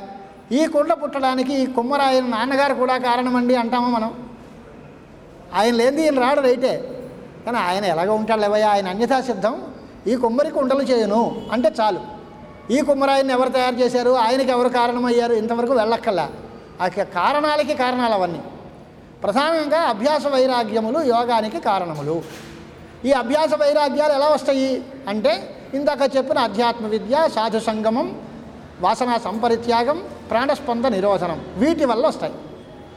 ఈ కుండ పుట్టడానికి ఈ కుమ్మరాయన నాన్నగారు కూడా కారణమండి అంటామా మనం? ఆయన లేనిది ఈయన రాడు రైటే. కానీ ఆయన ఎలాగ ఉంటాడు లేవయ్యా? ఆయన అన్యథా సిద్ధం. ఈ కుమ్మరి కుండలు చేయను అంటే చాలు. ఈ కుమ్మరాయన్ని ఎవరు తయారు చేశారు? ఆయనకి ఎవరు కారణమయ్యారు? ఇంతవరకు వెళ్ళక్కల్లా ఆ కారణాలకి కారణాలు అవన్నీ. ప్రధానంగా అభ్యాస వైరాగ్యములు యోగానికి కారణములు. ఈ అభ్యాస వైరాగ్యాలు ఎలా వస్తాయి అంటే ఇందాక చెప్పిన అధ్యాత్మ విద్య సాధు సంగమం వాసనా సంపరిత్యాగం ప్రాణస్పంద నిరోధనం వీటి వల్ల వస్తాయి.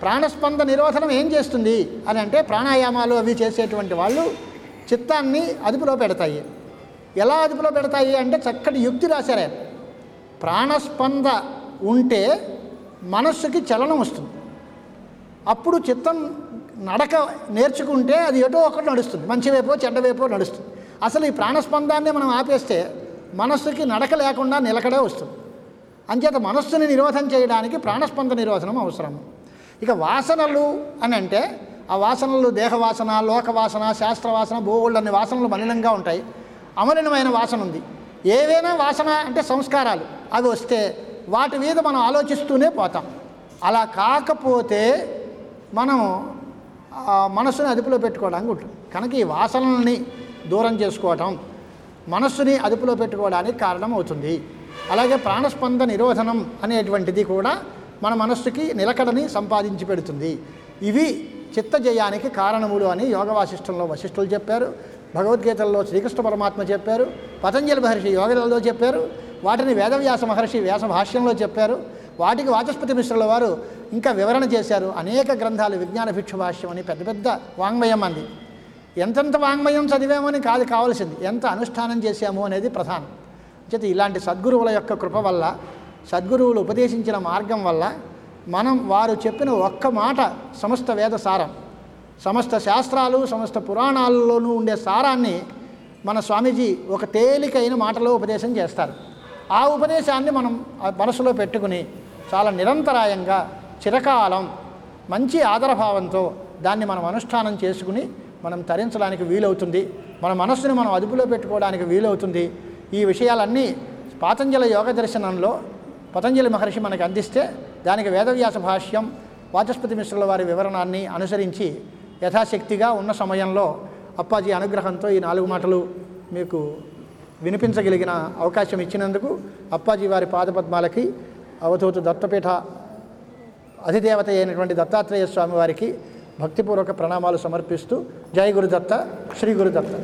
ప్రాణస్పంద నిరోధనం ఏం చేస్తుంది అని అంటే ప్రాణాయామాలు అవి చేసేటువంటి వాళ్ళు చిత్తాన్ని అదుపులో పెడతాయి. ఎలా అదుపులో పెడతాయి అంటే చక్కటి యుక్తి రాశారే. ప్రాణస్పంద ఉంటే మనస్సుకి చలనం వస్తుంది. అప్పుడు చిత్తం నడక నేర్చుకుంటే అది ఎటో ఒకటి నడుస్తుంది. మంచి వైపో చెడ్డ వైపో నడుస్తుంది. అసలు ఈ ప్రాణస్పందాన్ని మనం ఆపేస్తే మనస్సుకి నడక లేకుండా నిలకడే వస్తుంది. అంచేత మనస్సుని నిరోధం చేయడానికి ప్రాణస్పంద నిరోధనం అవసరం. ఇక వాసనలు అని అంటే ఆ వాసనలు దేహవాసన లోకవాసన శాస్త్రవాసన బోళ్ళన్ని వాసనలు మలినంగా ఉంటాయి. అమలినమైన వాసన ఉంది. ఏవైనా వాసన అంటే సంస్కారాలు. అవి వస్తే వాటి మీద మనం ఆలోచిస్తూనే పోతాం. అలా కాకపోతే మనం మనస్సుని అదుపులో పెట్టుకోవడానికి ఉంటుంది కనుక ఈ వాసనల్ని దూరం చేసుకోవటం మనస్సుని అదుపులో పెట్టుకోవడానికి కారణం అవుతుంది అలాగే ప్రాణస్పంద నిరోధనం అనేటువంటిది కూడా మన మనస్సుకి నిలకడని సంపాదించి పెడుతుంది. ఇవి చిత్తజయానికి కారణములు అని యోగ వాసిష్టంలో వశిష్ఠులు చెప్పారు. భగవద్గీతల్లో శ్రీకృష్ణ పరమాత్మ చెప్పారు. పతంజలి మహర్షి యోగలలో చెప్పారు. వాటిని వేదవ్యాస మహర్షి వ్యాస భాష్యంలో చెప్పారు. వాటికి వాచస్పతి మిశ్రుల వారు ఇంకా వివరణ చేశారు. అనేక గ్రంథాలు విజ్ఞాన భిక్షు భాష్యం అని పెద్ద పెద్ద వాంగ్మయం అంది. ఎంతెంత వాంగ్మయం చదివామని కాదు కావాల్సింది. ఎంత అనుష్ఠానం చేశాము అనేది ప్రధానం. చేతి ఇలాంటి సద్గురువుల యొక్క కృప వల్ల సద్గురువులు ఉపదేశించిన మార్గం వల్ల మనం వారు చెప్పిన ఒక్క మాట సమస్త వేద సారం. సమస్త శాస్త్రాలు సమస్త పురాణాలలోనూ ఉండే సారాన్ని మన స్వామీజీ ఒక తేలికైన మాటలో ఉపదేశం చేస్తారు. ఆ ఉపదేశాన్ని మనం మనసులో పెట్టుకుని చాలా నిరంతరాయంగా చిరకాలం మంచి ఆదరభావంతో దాన్ని మనం అనుష్ఠానం చేసుకుని మనం తరించడానికి వీలవుతుంది. మన మనస్సును మనం అదుపులో పెట్టుకోవడానికి వీలవుతుంది. ఈ విషయాలన్నీ పాతంజల యోగ దర్శనంలో పతంజలి మహర్షి మనకు అందిస్తే దానికి వేదవ్యాస భాష్యం వాచస్పతి మిశ్రుల వారి వివరణాన్ని అనుసరించి యథాశక్తిగా ఉన్న సమయంలో అప్పాజీ అనుగ్రహంతో ఈ నాలుగు మాటలు మీకు వినిపించగలిగిన అవకాశం ఇచ్చినందుకు అప్పాజీ వారి పాదపద్మాలకి అవధూత దత్తపీఠ అధిదేవత అయినటువంటి దత్తాత్రేయ స్వామి వారికి భక్తిపూర్వక ప్రణామాలు సమర్పిస్తూ జై గురుదత్త శ్రీ గురుదత్త.